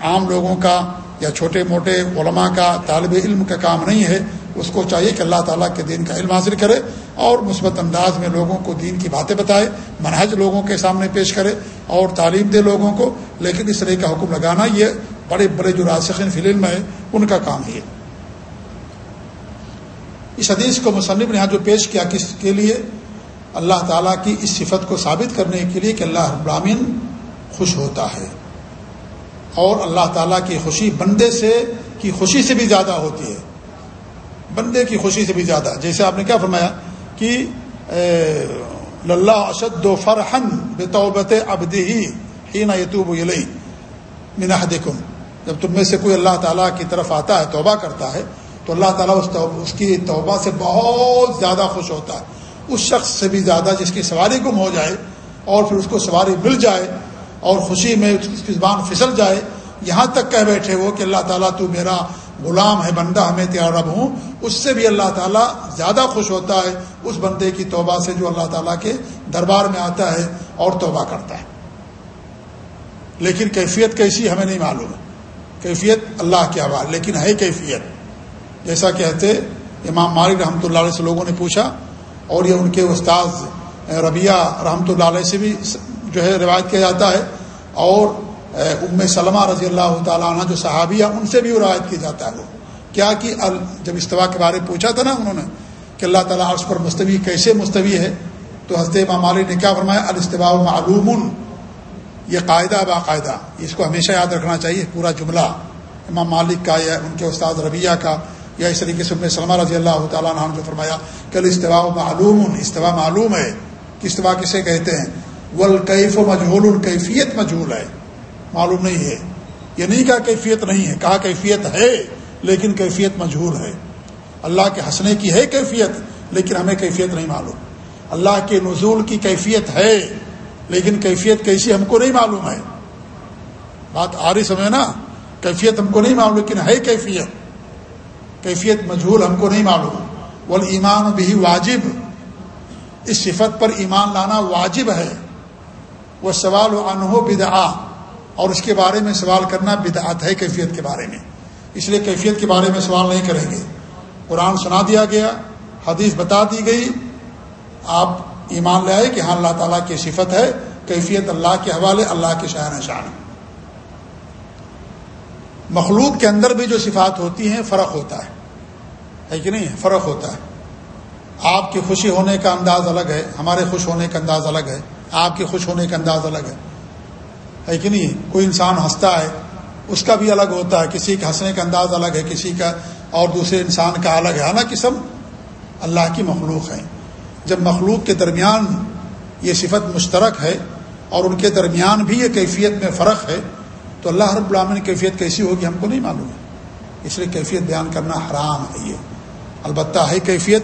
عام لوگوں کا یا چھوٹے موٹے علماء کا طالب علم کا کام نہیں ہے، اس کو چاہیے کہ اللہ تعالیٰ کے دین کا علم حاصل کرے اور مثبت انداز میں لوگوں کو دین کی باتیں بتائے، منہج لوگوں کے سامنے پیش کرے اور تعلیم دے لوگوں کو۔ لیکن اس طرح کا حکم لگانا یہ بڑے بڑے جو راسخین فی العلم ہے ان کا کام ہے۔ اس حدیث کو مصنف نے یہاں جو پیش کیا کس کے لیے؟ اللہ تعالیٰ کی اس صفت کو ثابت کرنے کے لیے کہ اللہ ابراہین خوش ہوتا ہے۔ اور اللہ تعالیٰ کی خوشی بندے سے کی خوشی سے بھی زیادہ ہوتی ہے۔ بندے کی خوشی سے بھی زیادہ۔ جیسے آپ نے کیا فرمایا کہ اللہ اشد و فرحن بے ابدی ہی نہ یتوب یلئی منا دیکھوں جب تم میں سے کوئی اللہ تعالیٰ کی طرف آتا ہے، توبہ کرتا ہے، تو اللہ تعالیٰ اس اس کی توبہ سے بہت زیادہ خوش ہوتا ہے۔ اس شخص سے بھی زیادہ جس کی سواری گم ہو جائے اور پھر اس کو سواری مل جائے اور خوشی میں اس کی زبان پھسل جائے، یہاں تک کہہ بیٹھے وہ کہ اللہ تعالیٰ تو میرا غلام ہے، بندہ ہمیں تیار رب ہوں۔ اس سے بھی اللہ تعالیٰ زیادہ خوش ہوتا ہے۔ اس بندے کی توبہ سے جو اللہ تعالیٰ کے دربار میں آتا ہے اور توبہ کرتا ہے۔ لیکن کیفیت کیسی ہمیں نہیں معلوم۔ کیفیت اللہ کے حوالے لیکن ہے کیفیت۔ جیسا کہتے امام مالک رحمۃ اللہ علیہ سے لوگوں نے پوچھا، اور یہ ان کے استاذ ربیہ رحمۃ اللہ علیہ سے بھی جو ہے روایت کیا جاتا ہے۔ اور ام سلمہ رضی اللہ تعالیٰ عنہ جو صحابیہ ان سے بھی روایت کیا جاتا ہے۔ وہ کیا کہ جب استوا کے بارے میں پوچھا تھا نا انہوں نے کہ اللہ تعالیٰ عرض پر مستوی کیسے مستوی ہے، تو حضرت امام مالک نے کیا فرمایا؟ الاستوا معلوم، یہ قاعدہ باقاعدہ اس کو ہمیشہ یاد رکھنا چاہیے، پورا جملہ۔ امام مالک کا یا ان کے استاد ربیہ کا یا اس طریقے سے ام سلمہ رضی اللہ تعالیٰ عنہ جو فرمایا کہ الاستوا معلوم استوا معلوم ہے۔ کہ استوا کسے کہتے ہیں؟ ولقیف و مجہول، الکیفیت مجہول ہے۔ معلوم نہیں ہے۔ یہ نہیں کہا کیفیت نہیں ہے، کہا کیفیت ہے، لیکن کیفیت مجہور ہے۔ اللہ کے ہنسنے کی ہے کیفیت، لیکن ہمیں کیفیت نہیں معلوم۔ اللہ کے نزول کی کیفیت ہے، لیکن کیفیت کیسی ہم کو نہیں معلوم ہے۔ بات آ رہی سمے نا؟ کیفیت ہم کو نہیں معلوم، لیکن ہے کیفیت۔ کیفیت مجہور ہم کو نہیں معلوم۔ وہ ایمان بھی واجب۔ اس صفت پر ایمان لانا واجب ہے۔ وہ سوال و انہو بدعا اور اس کے بارے میں سوال کرنا بدعت ہے کیفیت کے بارے میں۔ اس لیے کیفیت کے بارے میں سوال نہیں کریں گے۔ قرآن سنا دیا گیا، حدیث بتا دی گئی۔ آپ ایمان لے آئے کہ ہاں اللہ تعالیٰ کی صفت ہے، کیفیت اللہ کے حوالے، اللہ کے شاعر شان مخلوق کے اندر بھی جو صفات ہوتی ہیں، فرق ہوتا ہے۔ ہے کہ نہیں؟ فرق ہوتا ہے۔ آپ کی خوشی ہونے کا انداز الگ ہے، ہمارے خوش ہونے کا انداز الگ ہے۔ آپ کے خوش ہونے کا انداز الگ ہے۔ ہے کہ نہیں؟ کوئی انسان ہنستا ہے، اس کا بھی الگ ہوتا ہے۔ کسی کا ہنسنے کا انداز الگ ہے، کسی کا اور دوسرے انسان کا الگ ہے۔ نا قسم اللہ کی مخلوق ہے جب مخلوق کے درمیان یہ صفت مشترک ہے اور ان کے درمیان بھی یہ کیفیت میں فرق ہے، تو اللہ رب العالمین کیفیت کیسی ہوگی ہم کو نہیں معلوم۔ ہے اس لیے کیفیت بیان کرنا حرام ہے یہ۔ البتہ ہے کیفیت،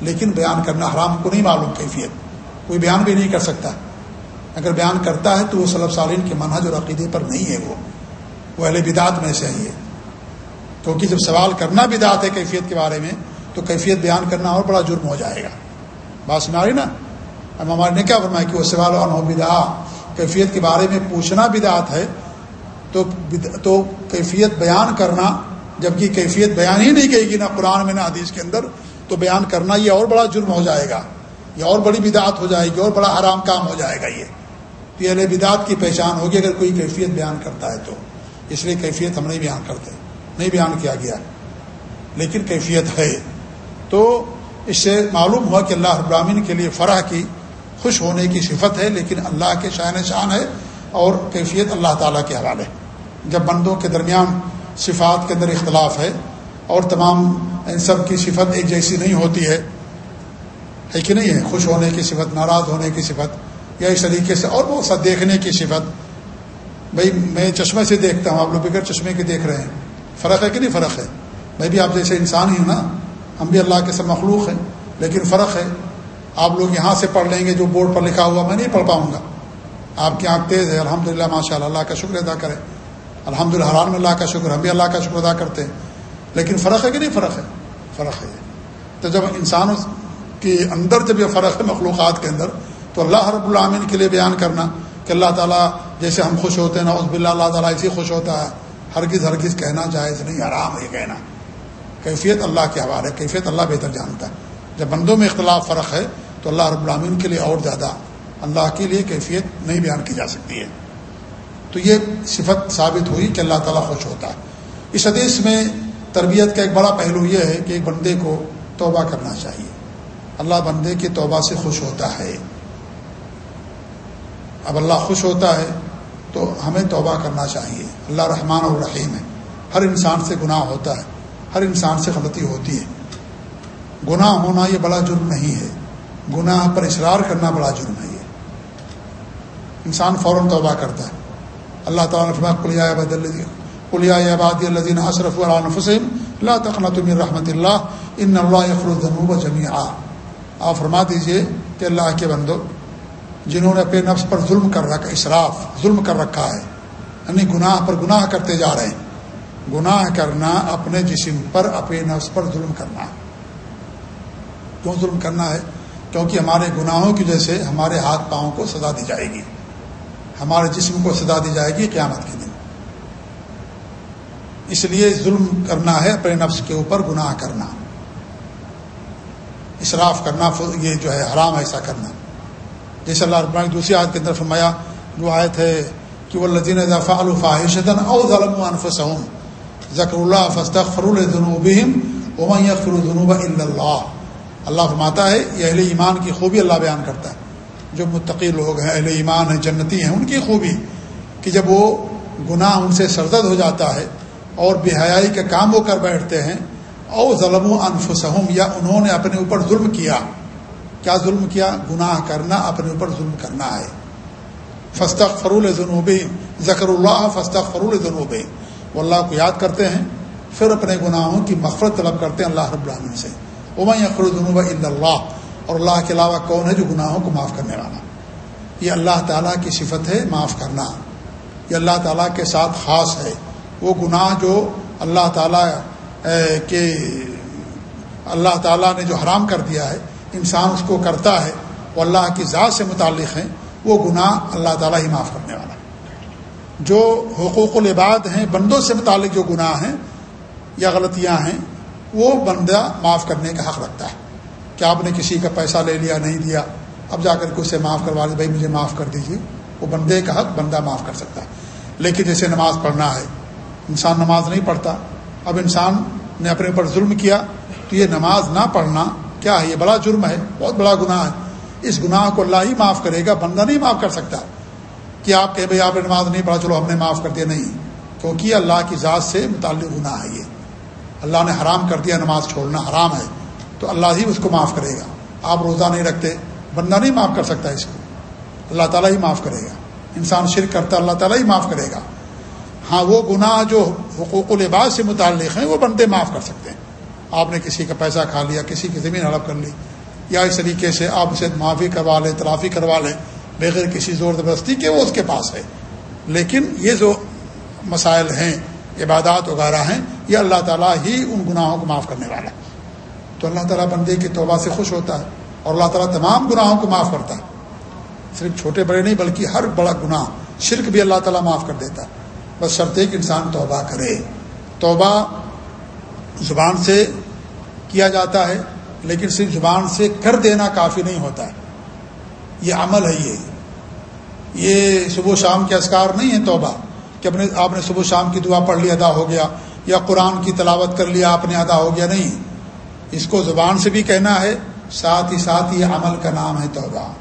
لیکن بیان کرنا حرام کو نہیں معلوم کیفیت۔ کوئی بیان بھی نہیں کر سکتا۔ اگر بیان کرتا ہے تو وہ صلب سالین کے منہج اور عقیدے پر نہیں ہے وہ۔ وہ اہل بدعت میں سے ہے۔ کیونکہ جب سوال کرنا بھی دات ہے کیفیت کے بارے میں، تو کیفیت بیان کرنا اور بڑا جرم ہو جائے گا۔ بات سنا رہی نا؟ اب ہمارے نے کیا فرمایا کہ وہ سوال اور بدا کیفیت کے بارے میں پوچھنا بدعت ہے، تو تو کیفیت بیان کرنا، جبکہ کیفیت بیان ہی نہیں کہے گی نہ قرآن میں نہ حدیث کے اندر، تو بیان کرنا یہ اور بڑا جرم ہو جائے گا۔ یہ اور بڑی بدعت ہو جائے گی اور بڑا حرام کام ہو جائے گا یہ۔ تو اہل بدعت کی پہچان ہوگی اگر کوئی کیفیت بیان کرتا ہے تو۔ اس لیے کیفیت ہم نہیں بیان کرتے۔ نہیں بیان کیا گیا۔ لیکن کیفیت ہے۔ تو اس سے معلوم ہوا کہ اللہ ابراہین کے لیے فرح کی، خوش ہونے کی صفت ہے، لیکن اللہ کے شان شان ہے اور کیفیت اللہ تعالیٰ کے حوالے۔ جب بندوں کے درمیان صفات کے اندر اختلاف ہے اور تمام ان سب کی صفت ایک جیسی نہیں ہوتی ہے ہے کہ نہیں ہے، خوش ہونے کی صفت، ناراض ہونے کی صفت، یا اس طریقے سے اور بہت سا دیکھنے کی صفت۔ بھائی، میں چشمے سے دیکھتا ہوں، آپ لوگ بغیر چشمے کے دیکھ رہے ہیں۔ فرق ہے کہ نہیں فرق ہے؟ میں بھی آپ جیسے انسان ہی ہوں نا، ہم بھی اللہ کے سب مخلوق ہیں، لیکن فرق ہے۔ آپ لوگ یہاں سے پڑھ لیں گے، جو بورڈ پر لکھا ہوا، میں نہیں پڑھ پاؤں گا۔ آپ کی آنکھ تیز ہے الحمد للہ ماشاء اللہ اللہ کا شکر ادا کریں الحمد للہ حران میں اللہ کا شکر، ہم بھی اللہ کا شکر ادا کرتے ہیں۔ لیکن فرق ہے کہ نہیں فرق ہے؟ فرق ہے۔ تو جب انسان کے اندر جب یہ فرق ہے مخلوقات کے اندر، تو اللہ رب العامن کے لیے بیان کرنا کہ اللہ تعالیٰ جیسے ہم خوش ہوتے ہیں نا اس بلّہ اللہ تعالیٰ ایسے خوش ہوتا ہے۔ ہرگز ہرگز کہنا جائز نہیں آرام ہے کہنا۔ کیفیت اللہ کے حوالے، کیفیت اللہ بہتر جانتا ہے۔ جب بندوں میں اختلاف فرق ہے، تو اللہ رب العامین کے لیے اور زیادہ اللہ کے لیے کیفیت نہیں بیان کی جا سکتی ہے۔ تو یہ صفت ثابت ہوئی کہ اللہ تعالیٰ خوش ہوتا ہے۔ اس حدیث میں تربیت کا ایک بڑا پہلو یہ ہے کہ ایک بندے کو توبہ کرنا چاہیے۔ اللہ بندے کی توبہ سے خوش ہوتا ہے۔ اب اللہ خوش ہوتا ہے تو ہمیں توبہ کرنا چاہیے۔ اللہ رحمان اور رحیم ہے۔ ہر انسان سے گناہ ہوتا ہے۔ ہر انسان سے غلطی ہوتی ہے۔ گناہ ہونا یہ بڑا جرم نہیں ہے۔ گناہ پر اصرار کرنا بڑا جرم ہے۔ یہ انسان فوراً توبہ کرتا ہے۔ اللہ تعالیٰ کلیا کلیا عبادی الدین اشرف الفسم اللہ تخن تم رحمۃ اللہ ان اللہ الجنوب جمی آپ فرما دیجیے کہ اللہ کے بندو، جنہوں نے اپنے نفس پر ظلم کر رکھا اصراف ظلم کر رکھا ہے یعنی گناہ پر گناہ کرتے جا رہے ہیں۔ گناہ کرنا اپنے جسم پر، اپنے نفس پر ظلم کرنا۔ کیوں ظلم کرنا ہے؟ کیونکہ ہمارے گناہوں کی وجہ سے ہمارے ہاتھ پاؤں کو سزا دی جائے گی۔ ہمارے جسم کو سزا دی جائے گی قیامت کے دن۔ اس لیے ظلم کرنا ہے اپنے نفس کے اوپر، گناہ کرنا۔ اصراف کرنا یہ جو ہے حرام ایسا کرنا۔ جیسے اللہ رب کی دوسری آیت کے اندر فرمایا، جو آیت ہے کہ وہ لذین ذفا الفاحشن او ظلم انفسهم ذکر اللہ فستغفر لذنوبهم ومن يغفر الذنوب الا اللہ اللہ فرماتا ہے، یہ اہل ایمان کی خوبی اللہ بیان کرتا ہے۔ جو متقی لوگ ہیں، اہل ایمان ہیں، جنتی ہیں، ان کی خوبی کہ جب وہ گناہ ان سے سرزد ہو جاتا ہے اور بے حیائی کے کام وہ کر بیٹھتے ہیں او ظلم و انفسہم یا انہوں نے اپنے اوپر ظلم کیا۔ کیا ظلم کیا؟ گناہ کرنا، اپنے اوپر ظلم کرنا ہے۔ فستق فرول جنوب ذکر اللہ فستق فرول جنوب وہ اللہ کو یاد کرتے ہیں، پھر اپنے گناہوں کی مفرت طلب کرتے ہیں اللہ رب العالمین سے۔ عمر اخر جنوب اللہ، اور اللہ کے علاوہ کون ہے جو گناہوں کو معاف کرنے والا؟ یہ اللہ تعالیٰ کی صفت ہے معاف کرنا۔ یہ اللہ تعالیٰ کے ساتھ خاص ہے۔ وہ گناہ جو اللہ تعالیٰ کے اللہ تعالیٰ نے جو حرام کر دیا ہے، انسان اس کو کرتا ہے، وہ اللہ کی ذات سے متعلق ہیں، وہ گناہ اللہ تعالیٰ ہی معاف کرنے والا جو حقوق العباد ہیں، بندوں سے متعلق جو گناہ ہیں یا غلطیاں ہیں، وہ بندہ معاف کرنے کا حق رکھتا ہے۔ کہ آپ نے کسی کا پیسہ لے لیا، نہیں دیا، اب جا کر کے اسے معاف کروا دیں، بھائی مجھے معاف کر دیجیے وہ بندے کا حق بندہ معاف کر سکتا ہے۔ لیکن جیسے نماز پڑھنا ہے، انسان نماز نہیں پڑھتا۔ اب انسان نے اپنے اوپر ظلم کیا تو یہ نماز نہ پڑھنا کیا ہے؟ یہ بڑا جرم ہے، بہت بڑا گناہ ہے۔ اس گناہ کو اللہ ہی معاف کرے گا، بندہ نہیں معاف کر سکتا۔ کہ آپ کہ بھائی آپ نے نماز نہیں پڑھا، چلو ہم نے معاف کر دیا۔ نہیں، کیونکہ اللہ کی ذات سے متعلق گناہ ہے یہ۔ اللہ نے حرام کر دیا نماز چھوڑنا، حرام ہے۔ تو اللہ ہی اس کو معاف کرے گا۔ آپ روزہ نہیں رکھتے، بندہ نہیں معاف کر سکتا اس کو۔ اللہ تعالیٰ ہی معاف کرے گا۔ انسان شرک کرتا، اللہ تعالیٰ ہی معاف کرے گا۔ ہاں وہ گناہ جو حقوق العباد سے متعلق ہیں، وہ بندے معاف کر سکتے ہیں۔ آپ نے کسی کا پیسہ کھا لیا، کسی کی زمین ہڑپ کر لی، یا اس طریقے سے آپ اسے معافی کروا لیں، تلافی کروا لیں، بغیر کسی زور زبردستی کے وہ اس کے پاس ہے۔ لیکن یہ جو مسائل ہیں، عبادات وغیرہ ہیں، یہ اللہ تعالیٰ ہی ان گناہوں کو معاف کرنے والا ہے۔ تو اللہ تعالیٰ بندے کی توبہ سے خوش ہوتا ہے اور اللہ تعالیٰ تمام گناہوں کو معاف کرتا ہے۔ صرف چھوٹے بڑے نہیں، بلکہ ہر بڑا گناہ، شرک بھی اللہ تعالیٰ معاف کر دیتا ہے۔ بس شرط کہ انسان توبہ کرے۔ توبہ زبان سے کیا جاتا ہے، لیکن صرف زبان سے کر دینا کافی نہیں ہوتا ہے۔ یہ عمل ہے یہ۔ یہ صبح و شام کے اسکار نہیں ہے توبہ۔ کہ اپنے آپ نے صبح و شام کی دعا پڑھ لی، ادا ہو گیا، یا قرآن کی تلاوت کر لیا، آپ نے ادا ہو گیا، نہیں۔ اس کو زبان سے بھی کہنا ہے، ساتھ ہی ساتھ یہ عمل کا نام ہے توبہ۔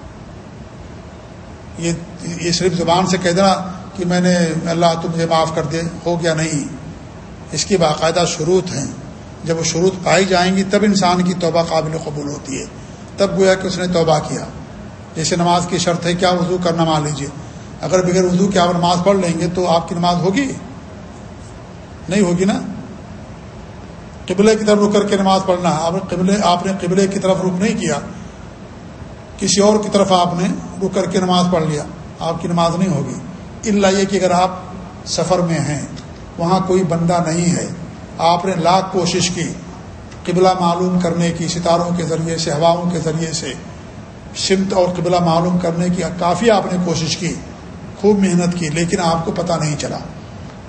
یہ یہ صرف زبان سے کہہ دینا کہ میں نے اللہ تو مجھے معاف کر دے، ہو گیا نہیں۔ اس کی باقاعدہ شروط ہیں۔ جب وہ شروط پائی جائیں گی، تب انسان کی توبہ قابل قبول ہوتی ہے۔ تب گویا کہ اس نے توبہ کیا۔ جیسے نماز کی شرط ہے کیا وضو کرنا مان لیجیے اگر بغیر وضو کے آپ نماز پڑھ لیں گے تو آپ کی نماز ہوگی؟ نہیں ہوگی نا؟ قبلے کی طرف رک کر کے نماز پڑھنا۔ آپ قبلے، آپ نے قبلے کی طرف رک نہیں کیا۔ کسی اور کی طرف آپ نے رک کر کے نماز پڑھ لیا۔ آپ کی نماز نہیں ہوگی۔ اللہ یہ کہ اگر آپ سفر میں ہیں، وہاں کوئی بندہ نہیں ہے، آپ نے لاکھ کوشش کی، قبلہ معلوم کرنے کی، ستاروں کے ذریعے سے، ہواؤں کے ذریعے سے، سمت اور قبلہ معلوم کرنے کی کافی آپ نے کوشش کی، خوب محنت کی، لیکن آپ کو پتہ نہیں چلا۔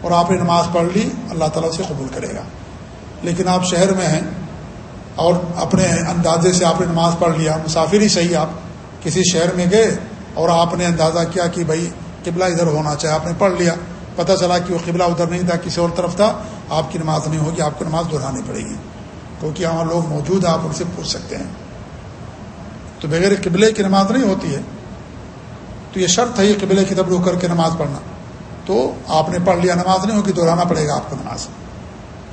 اور آپ نے نماز پڑھ لی، اللہ تعالیٰ سے قبول کرے گا۔ لیکن آپ شہر میں ہیں اور اپنے اندازے سے آپ نے نماز پڑھ لیا، مسافر ہی صحیح آپ کسی شہر میں گئے اور آپ نے اندازہ کیا کہ بھائی قبلہ ادھر ہونا چاہے آپ نے پڑھ لیا، پتہ چلا کہ وہ قبلہ ادھر نہیں تھا، کسی اور طرف تھا۔ آپ کی نماز نہیں ہوگی، آپ کو نماز دہرانی پڑے گی۔ کیونکہ وہاں لوگ موجود ہیں، آپ ان سے پوچھ سکتے ہیں۔ تو بغیر قبلے کی نماز نہیں ہوتی ہے۔ تو یہ شرط ہے یہ قبلے کی طرف رک کر کے نماز پڑھنا۔ تو آپ نے پڑھ لیا، نماز نہیں ہوگی، دہرانا پڑے گا آپ کو نماز۔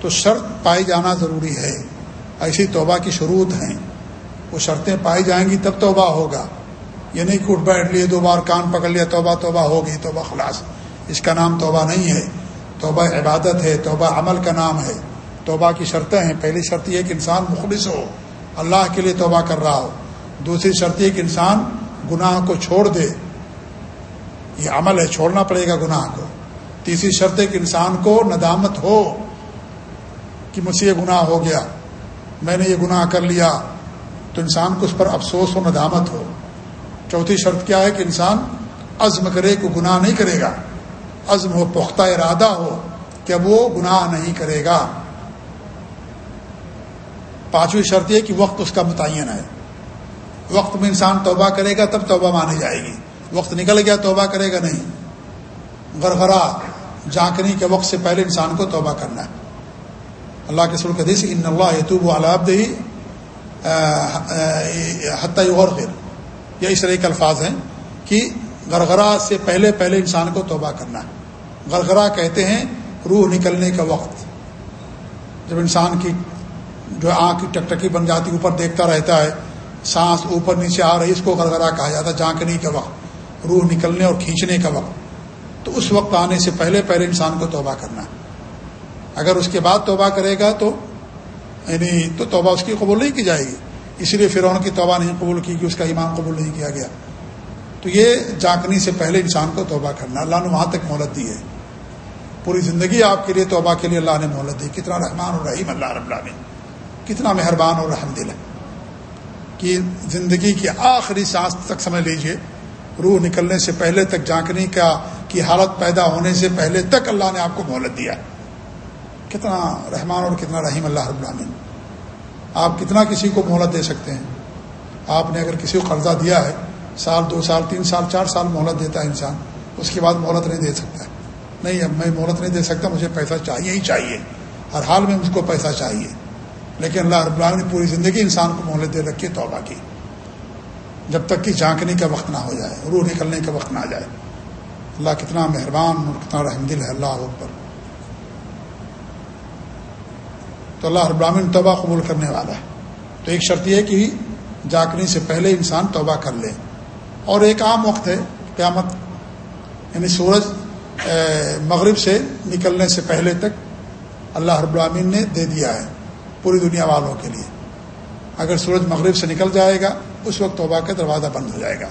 تو شرط پائی جانا ضروری ہے۔ ایسی توبہ کی شروط ہیں۔ وہ شرطیں پائی جائیں گی، تب توبہ ہوگا۔ یہ نہیں کہ اٹھ بیٹھ لیے، دو بار کان پکڑ لیا، توبہ توبہ ہوگی توبہ، خلاص۔ اس کا نام توبہ نہیں ہے۔ توبہ عبادت ہے، توبہ عمل کا نام ہے۔ توبہ کی شرطیں ہیں۔ پہلی شرط یہ کہ انسان مخلص ہو، اللہ کے لیے توبہ کر رہا ہو۔ دوسری شرط یہ کہ انسان گناہ کو چھوڑ دے۔ یہ عمل ہے، چھوڑنا پڑے گا گناہ کو۔ تیسری شرط ہے کہ انسان کو ندامت ہو کہ مجھ سے یہ گناہ ہو گیا، میں نے یہ گناہ کر لیا۔ تو انسان کو اس پر افسوس ہو ندامت ہو۔ چوتھی شرط کیا ہے کہ انسان عزم کرے کہ گناہ نہیں کرے گا۔ عزم ہو، پختہ ارادہ ہو کہ اب وہ گناہ نہیں کرے گا۔ پانچویں شرط یہ کہ وقت اس کا متعین ہے۔ وقت میں انسان توبہ کرے گا تب توبہ مانی جائے گی۔ وقت نکل گیا توبہ کرے گا نہیں۔ غرغرا جانکنی کے وقت سے پہلے انسان کو توبہ کرنا ہے۔ اللہ کے سر حدیث ان اللہ یتوب علاب دہی حتیٰ اور پھر یہ اس طرح کے الفاظ ہیں کہ گرگرا سے پہلے پہلے انسان کو توبہ کرنا ہے۔ گرگرا کہتے ہیں روح نکلنے کا وقت۔ جب انسان کی جو آنکھ کی ٹکٹکی بن جاتی اوپر دیکھتا رہتا ہے، سانس اوپر نیچے آ رہی اس کو گرگرا کہا جاتا ہے، جھانکنے کا وقت، روح نکلنے اور کھینچنے کا وقت۔ تو اس وقت آنے سے پہلے پہلے انسان کو توبہ کرنا ہے۔ اگر اس کے بعد توبہ کرے گا تو یعنی تو توبہ اس کی قبول نہیں کی جائے گی۔ اسی لیے فرعون کی توبہ نہیں قبول کی کہ اس کا ایمان قبول نہیں کیا گیا۔ تو یہ جانکنی سے پہلے انسان کو توبہ کرنا، اللہ نے وہاں تک مہلت دی ہے۔ پوری زندگی آپ کے لیے توبہ کے لیے اللہ نے مہلت دی۔ کتنا رحمان اور رحیم اللہ رب العالمین۔ کتنا مہربان اور رحم دل ہے کہ زندگی کی آخری سانس تک سمجھ لیجیے۔ روح نکلنے سے پہلے تک، جانکنی کا، کی حالت پیدا ہونے سے پہلے تک اللہ نے آپ کو مہلت دیا۔ کتنا رحمان اور کتنا رحیم اللہ رب العالمین۔ آپ کتنا کسی کو مہلت دے سکتے ہیں؟ آپ نے اگر کسی کو قرضہ دیا ہے، سال، دو سال، تین سال، چار سال مہلت دیتا ہے انسان، اس کے بعد مہلت نہیں دے سکتا ہے۔ نہیں، اب میں مہلت نہیں دے سکتا، مجھے پیسہ چاہیے ہی چاہیے۔ ہر حال میں مجھ کو پیسہ چاہیے۔ لیکن اللہ رب العالمین نے پوری زندگی انسان کو مہلت دے رکھی توبہ کی۔ جب تک کہ جھانکنے کا وقت نہ ہو جائے، روح نکلنے کا وقت نہ آ جائے۔ اللہ کتنا مہربان اور کتنا رحم دل ہے، اللہ پر تو اللہ ابراہین توبہ قبول کرنے والا ہے۔ تو ایک شرط یہ کہ جاگنے سے پہلے انسان توبہ کر لے۔ اور ایک عام وقت ہے، قیامت یعنی سورج مغرب سے نکلنے سے پہلے تک اللہ رب العامین نے دے دیا ہے پوری دنیا والوں کے لیے۔ اگر سورج مغرب سے نکل جائے گا، اس وقت توبہ کا دروازہ بند ہو جائے گا۔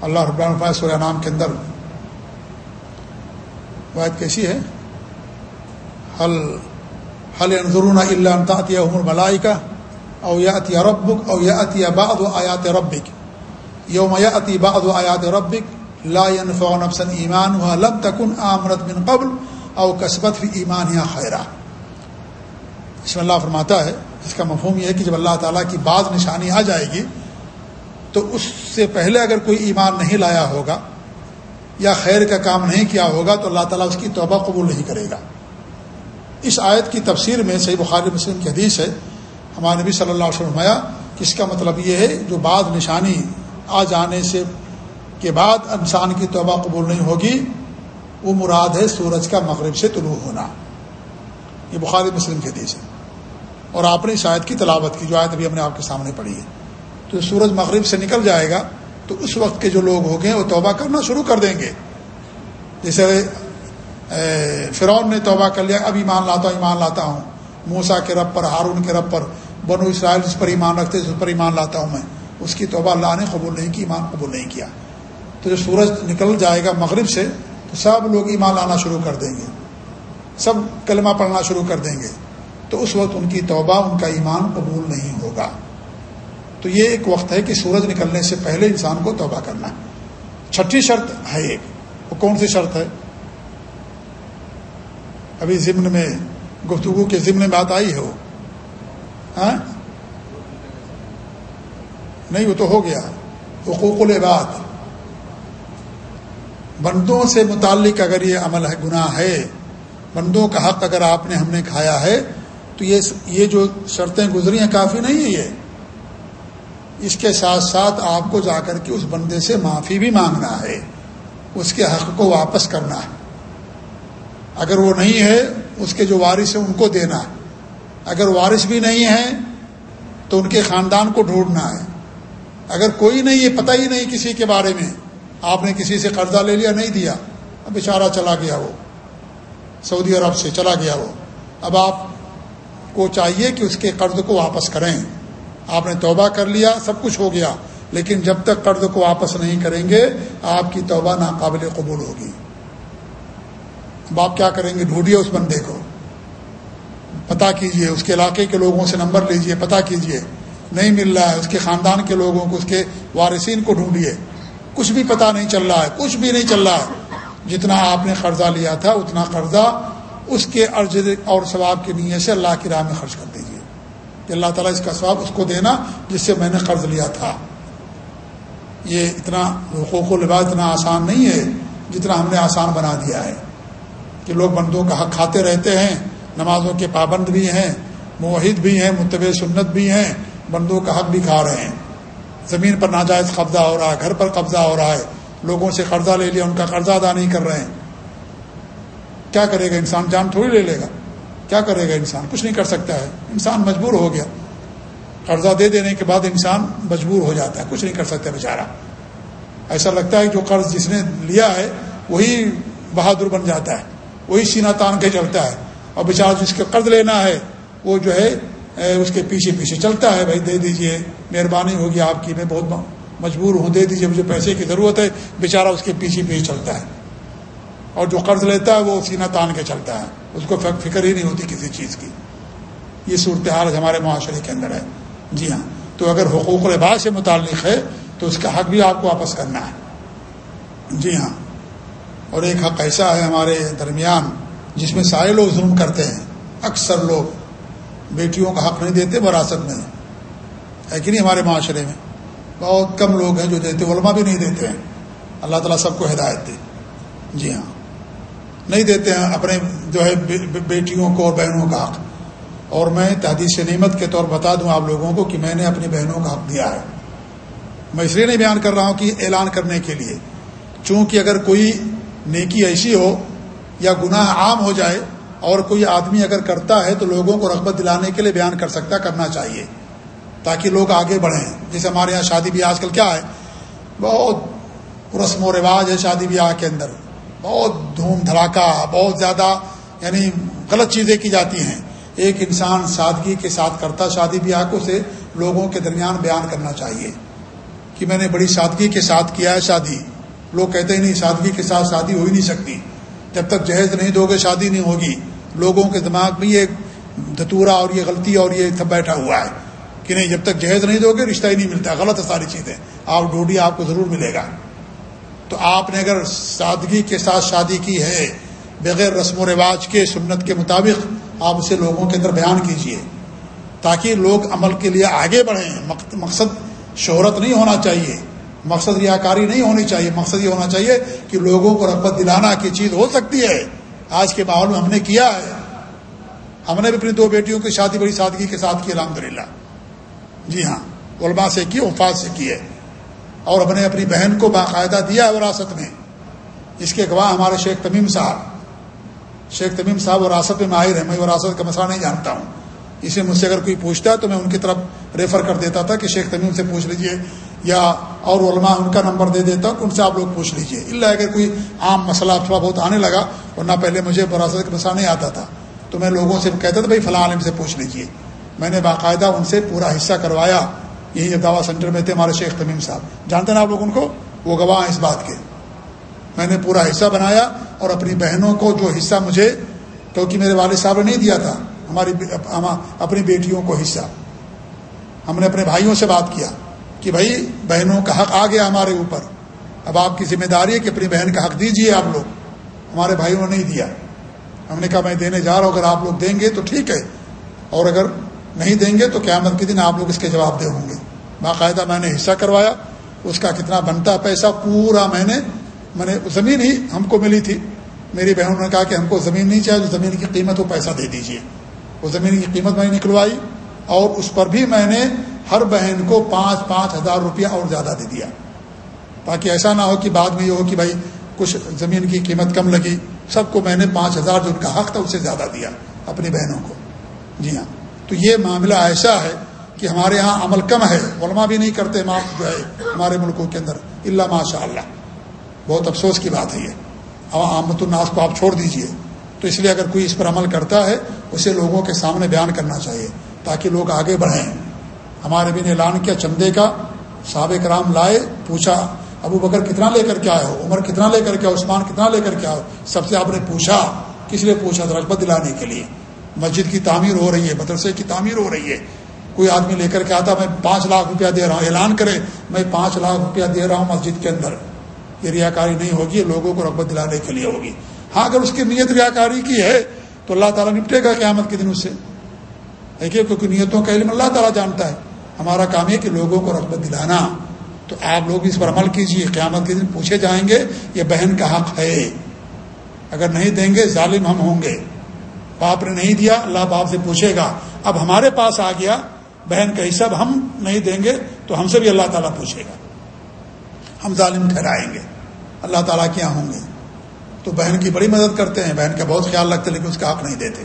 اللہ رب العالمین سورہ نام کے اندر بات کیسی ہے؟ حل حل انضرون اللہ تعطیہ عمر ملائی کا اویات ربک اویات بعد و آیات ربک یوم یاتی بعد و آیات ربک لا ينفع نفسا ایمان و لم تکن آمرت من قبل او کسبت فی ایمان یا خیرہ اس میں اللہ فرماتا ہے، اس کا مفہوم یہ ہے کہ جب اللہ تعالیٰ کی بعض نشانی آ جائے گی، تو اس سے پہلے اگر کوئی ایمان نہیں لایا ہوگا یا خیر کا کام نہیں کیا ہوگا، تو اللہ تعالیٰ اس کی توبہ قبول نہیں کرے گا۔ اس آیت کی تفسیر میں صحیح بخاری مسلم کی حدیث ہے۔ ہمارے نبی صلی اللہ علیہ وسلم کہ اس کا مطلب یہ ہے، جو بعض نشانی آ جانے سے کے بعد انسان کی توبہ قبول نہیں ہوگی، وہ مراد ہے سورج کا مغرب سے طلوع ہونا۔ یہ بخاری مسلم کی حدیث ہے۔ اور آپ نے شاید کی تلاوت کی، جو آیت ابھی ہم نے آپ کے سامنے پڑھی ہے۔ تو سورج مغرب سے نکل جائے گا، تو اس وقت کے جو لوگ ہوں گے، وہ توبہ کرنا شروع کر دیں گے۔ جیسے فرعون نے توبہ کر لیا، اب ایمان لاتا ہوں، ایمان لاتا ہوں۔ موسا کے رب پر، ہارون کے رب پر، بنو اسرائیل جس پر ایمان رکھتے اس پر ایمان لاتا ہوں میں۔ اس کی توبہ اللہ نے قبول نہیں کی، ایمان قبول نہیں کیا۔ تو جو سورج نکل جائے گا مغرب سے، تو سب لوگ ایمان لانا شروع کر دیں گے۔ سب کلمہ پڑھنا شروع کر دیں گے۔ تو اس وقت ان کی توبہ، ان کا ایمان قبول نہیں ہوگا۔ تو یہ ایک وقت ہے کہ سورج نکلنے سے پہلے انسان کو توبہ کرنا۔ چھٹی شرط ہے ایک۔ وہ کون سی شرط ہے؟ ابھی ضمن میں گفتگو کے ضمن میں بات آئی ہے وہ ہاں؟ نہیں، وہ تو ہو گیا۔ حقوق العباد۔ بندوں سے متعلق اگر یہ عمل ہے، گناہ ہے، بندوں کا حق اگر آپ نے ہم نے کھایا ہے، تو یہ یہ جو شرطیں گزری ہیں، کافی نہیں ہے یہ۔ اس کے ساتھ ساتھ آپ کو جا کر کے اس بندے سے معافی بھی مانگنا ہے۔ اس کے حق کو واپس کرنا ہے۔ اگر وہ نہیں ہے، اس کے جو وارث ہیں ان کو دینا ہے۔ اگر وارث بھی نہیں ہے تو ان کے خاندان کو ڈھونڈنا ہے۔ اگر کوئی نہیں، یہ پتہ ہی نہیں کسی کے بارے میں۔ آپ نے کسی سے قرضہ لے لیا، نہیں دیا۔ اب بیچارہ چلا گیا وہ۔ سعودی عرب سے چلا گیا وہ۔ اب آپ کو چاہیے کہ اس کے قرض کو واپس کریں۔ آپ نے توبہ کر لیا، سب کچھ ہو گیا۔ لیکن جب تک قرض کو واپس نہیں کریں گے، آپ کی توبہ ناقابل قبول ہوگی۔ اب آپ کیا کریں گے؟ ڈھونڈیے اس بندے کو۔ پتا کیجیے، اس کے علاقے کے لوگوں سے نمبر لیجیے پتا کیجیے۔ نہیں مل رہا ہے، اس کے خاندان کے لوگوں کو، اس کے وارثین کو ڈھونڈیے۔ کچھ بھی پتا نہیں چل رہا ہے، کچھ بھی نہیں چل رہا ہے۔ جتنا آپ نے قرضہ لیا تھا، اتنا قرضہ اس کے عرض اور ثواب کی نیت سے اللہ کی راہ میں خرچ کر دیجیے کہ اللہ تعالیٰ اس کا ثواب اس کو دینا جس سے میں نے قرض لیا تھا۔ یہ اتنا حقوق و لباس اتنا آسان نہیں ہے جتنا ہم نے آسان بنا دیا ہے۔ کہ لوگ بندوں کا حق کھاتے رہتے ہیں، نمازوں کے پابند بھی ہیں، موحد بھی ہیں متب سنت بھی ہیں، بندوں کا حق بھی کھا رہے ہیں۔ زمین پر ناجائز قبضہ ہو رہا ہے، گھر پر قبضہ ہو رہا ہے، لوگوں سے قرضہ لے لیا، ان کا قرضہ ادا نہیں کر رہے ہیں۔ کیا کرے گا انسان؟ جان تھوڑی لے لے گا۔ کیا کرے گا انسان؟ کچھ نہیں کر سکتا ہے۔ انسان مجبور ہو گیا۔ قرضہ دے دینے کے بعد انسان مجبور ہو جاتا ہے۔ کچھ نہیں کر سکتا بیچارہ۔ ایسا لگتا ہے جو قرض جس نے لیا ہے، وہی بہادر بن جاتا ہے۔ وہی سینہ تان کے چلتا ہے۔ اور بیچارہ جس کے قرض لینا ہے، وہ جو ہے اس کے پیچھے پیچھے چلتا ہے۔ بھائی، دے دیجیے، مہربانی ہوگی آپ کی، میں بہت مجبور ہوں۔ دے دیجیے، مجھے پیسے کی ضرورت ہے۔ بیچارہ اس کے پیچھے پیچھے چلتا ہے۔ اور جو قرض لیتا ہے، وہ سینہ تان کے چلتا ہے۔ اس کو فکر ہی نہیں ہوتی کسی چیز کی۔ یہ صورتحال ہمارے معاشرے کے اندر ہے۔ جی ہاں۔ تو اگر حقوق الباس سے متعلق ہے، تو اس کا حق بھی آپ کو واپس کرنا ہے۔ جی ہاں۔ اور ایک حق ایسا ہے ہمارے درمیان جس میں سارے لوگ ظلم کرتے ہیں۔ اکثر لوگ بیٹیوں کا حق نہیں دیتے، وراثت میں ہے کہ نہیں ہمارے معاشرے میں؟ بہت کم لوگ ہیں جو دیتے، علماء بھی نہیں دیتے ہیں۔ اللہ تعالیٰ سب کو ہدایت دے۔ جی ہاں۔ نہیں دیتے ہیں اپنے جو ہے بیٹیوں کو اور بہنوں کا حق۔ اور میں تحدیث نعمت کے طور بتا دوں آپ لوگوں کو کہ میں نے اپنی بہنوں کا حق دیا ہے۔ میں اس لیے نہیں بیان کر رہا ہوں کہ اعلان کرنے کے لیے۔ چونکہ اگر کوئی نیکی ایسی ہو یا گناہ عام ہو جائے اور کوئی آدمی اگر کرتا ہے تو لوگوں کو رغبت دلانے کے لیے بیان کر سکتا کرنا چاہیے۔ تاکہ لوگ آگے بڑھیں۔ جیسے ہمارے یہاں شادی بیاہ آج کل کیا ہے؟ بہت رسم و رواج ہے شادی بیاہ کے اندر۔ بہت دھوم دھڑاکہ، بہت زیادہ یعنی غلط چیزیں کی جاتی ہیں۔ ایک انسان سادگی کے ساتھ کرتا شادی بیاہ کو سے لوگوں کے درمیان بیان کرنا چاہیے۔ کہ میں نے بڑی سادگی کے ساتھ کیا ہے شادی۔ لوگ کہتے ہیں نہیں سادگی کے ساتھ شادی ہو ہی نہیں سکتی۔ جب تک جہیز نہیں دو گے، شادی نہیں ہوگی۔ لوگوں کے دماغ میں یہ دتورا اور یہ غلطی اور یہ سب بیٹھا ہوا ہے کہ نہیں، جب تک جہیز نہیں دو گے، رشتہ ہی نہیں ملتا۔ غلط ہے ساری چیزیں۔ آپ ڈھونڈی آپ کو ضرور ملے گا۔ تو آپ نے اگر سادگی کے ساتھ شادی کی ہے، بغیر رسم و رواج کے، سنت کے مطابق، آپ اسے لوگوں کے اندر بیان کیجیے تاکہ لوگ عمل کے لیے آگے بڑھیں۔ مقصد شہرت نہیں ہونا چاہیے۔ مقصد ریاکاری نہیں ہونی چاہیے۔ مقصد یہ ہونا چاہیے کہ لوگوں کو رغبت دلانا کی چیز ہو سکتی ہے۔ آج کے ماحول میں ہم نے کیا ہے۔ ہم نے بھی اپنی دو بیٹیوں کی شادی، بڑی سادگی کے ساتھ کی الحمد للہ جی ہاں علماء سے کی وفات سے کی ہے۔ اور ہم نے اپنی بہن کو باقاعدہ دیا ہے وراثت میں۔ اس کے گواہ ہمارے شیخ تمیم صاحب۔ شیخ تمیم صاحب وراثت میں ماہر ہیں۔ میں وراثت کا مسئلہ نہیں جانتا ہوں۔ اسے مجھ سے اگر کوئی پوچھتا ہے تو میں ان کی طرف ریفر کر دیتا تھا کہ شیخ تمیم سے پوچھ لیجیے۔ یا اور علماء ان کا نمبر دے دیتا ان سے آپ لوگ پوچھ لیجیے۔ اللہ اگر کوئی عام مسئلہ تھوڑا بہت آنے لگا ورنہ پہلے مجھے وراثت کا مسئلہ نہیں آتا تھا، تو میں لوگوں سے کہتا تھا، بھائی، فلاں عالم سے پوچھ لیجیے۔ میں نے باقاعدہ ان سے پورا حصہ کروایا۔ یہی دعویٰ سینٹر میں تھے ہمارے شیخ تمیم صاحب۔ جانتے نا آپ لوگ ان کو؟ وہ گواہ ہیں اس بات کے۔ میں نے پورا حصہ بنایا اور اپنی بہنوں کو جو حصہ مجھے، کیونکہ میرے والد صاحب نے نہیں دیا تھا، ہماری اپنی بیٹیوں کو حصہ۔ ہم نے اپنے بھائیوں سے بات کیا۔ کہ بھائی بہنوں کا حق آ گیا ہمارے اوپر۔ اب آپ کی ذمہ داری ہے کہ اپنی بہن کا حق دیجیے آپ لوگ۔ ہمارے بھائیوں نے نہیں دیا۔ ہم نے کہا میں دینے جا رہا ہوں، اگر آپ لوگ دیں گے تو ٹھیک ہے۔ اور اگر نہیں دیں گے تو قیامت کے دن آپ لوگ اس کے جواب دے ہوں گے۔ باقاعدہ میں نے حصہ کروایا۔ اس کا کتنا بنتا پیسہ پورا میں نے میں نے زمین ہی ہم کو ملی تھی۔ میری بہنوں نے کہا کہ ہم کو زمین نہیں چاہیے، زمین کی قیمت وہ پیسہ دے دیجیے وہ زمین کی قیمت میں نے نکلوائی اور اس پر بھی میں نے ہر بہن کو پانچ پانچ ہزار روپیہ اور زیادہ دے دیا۔ تاکہ ایسا نہ ہو کہ بعد میں یہ ہو کہ بھائی کچھ زمین کی قیمت کم لگی۔ سب کو میں نے پانچ ہزار جو ان کا حق تھا اسے زیادہ دیا اپنی بہنوں کو۔ جی ہاں۔ تو یہ معاملہ ایسا ہے کہ ہمارے ہاں عمل کم ہے۔ علماء بھی نہیں کرتے معاف جو ہے ہمارے ملکوں کے اندر۔ اللہ ماشاء اللہ بہت افسوس کی بات ہے یہ۔ آمد الناس کو آپ چھوڑ دیجیے۔ تو اس لیے اگر کوئی اس پر عمل کرتا ہے، اسے لوگوں کے سامنے بیان کرنا چاہیے تاکہ لوگ آگے بڑھیں۔ ہمارے بھی نے اعلان کیا چندے کا، صحابہ کرام لائے، پوچھا، ابو بکر کتنا لے کر کے آئے ہو؟ عمر کتنا لے کر کے آؤ عثمان کتنا لے کر کے آؤ سب سے آپ نے پوچھا، کس لیے پوچھا؟ رغبت دلانے کے لیے۔ مسجد کی تعمیر ہو رہی ہے، مدرسے کی تعمیر ہو رہی ہے۔ کوئی آدمی لے کر کے آتا، میں پانچ لاکھ روپیہ دے رہا ہوں، اعلان کرے، میں پانچ لاکھ روپیہ دے رہا ہوں مسجد کے اندر۔ یہ ریاکاری نہیں ہوگی لوگوں کو رغبت دلانے کے لیے ہوگی۔ ہاں اگر اس کی نیت ریاکاری کی ہے، تو اللہ تعالیٰ نپٹے گا قیامت کے دن اس سے۔ دیکھیے، کیونکہ نیتوں کا علم اللہ تعالیٰ جانتا ہے۔ ہمارا کام ہے کہ لوگوں کو رغبت دلانا۔ تو آپ لوگ اس پر عمل کیجیے، قیامت کے دن پوچھے جائیں گے، یہ بہن کا حق ہے۔ اگر نہیں دیں گے، ظالم ہم ہوں گے۔ باپ نے نہیں دیا، اللہ باپ سے پوچھے گا، اب ہمارے پاس آ گیا، بہن کا حصہ ہم نہیں دیں گے، تو ہم سے بھی اللہ تعالیٰ پوچھے گا۔ ہم ظالم ٹھہرائیں گے۔ اللہ تعالیٰ کیا ہوں گے۔ تو بہن کی بڑی مدد کرتے ہیں۔ بہن کا بہت خیال رکھتے لیکن اس کا حق نہیں دیتے۔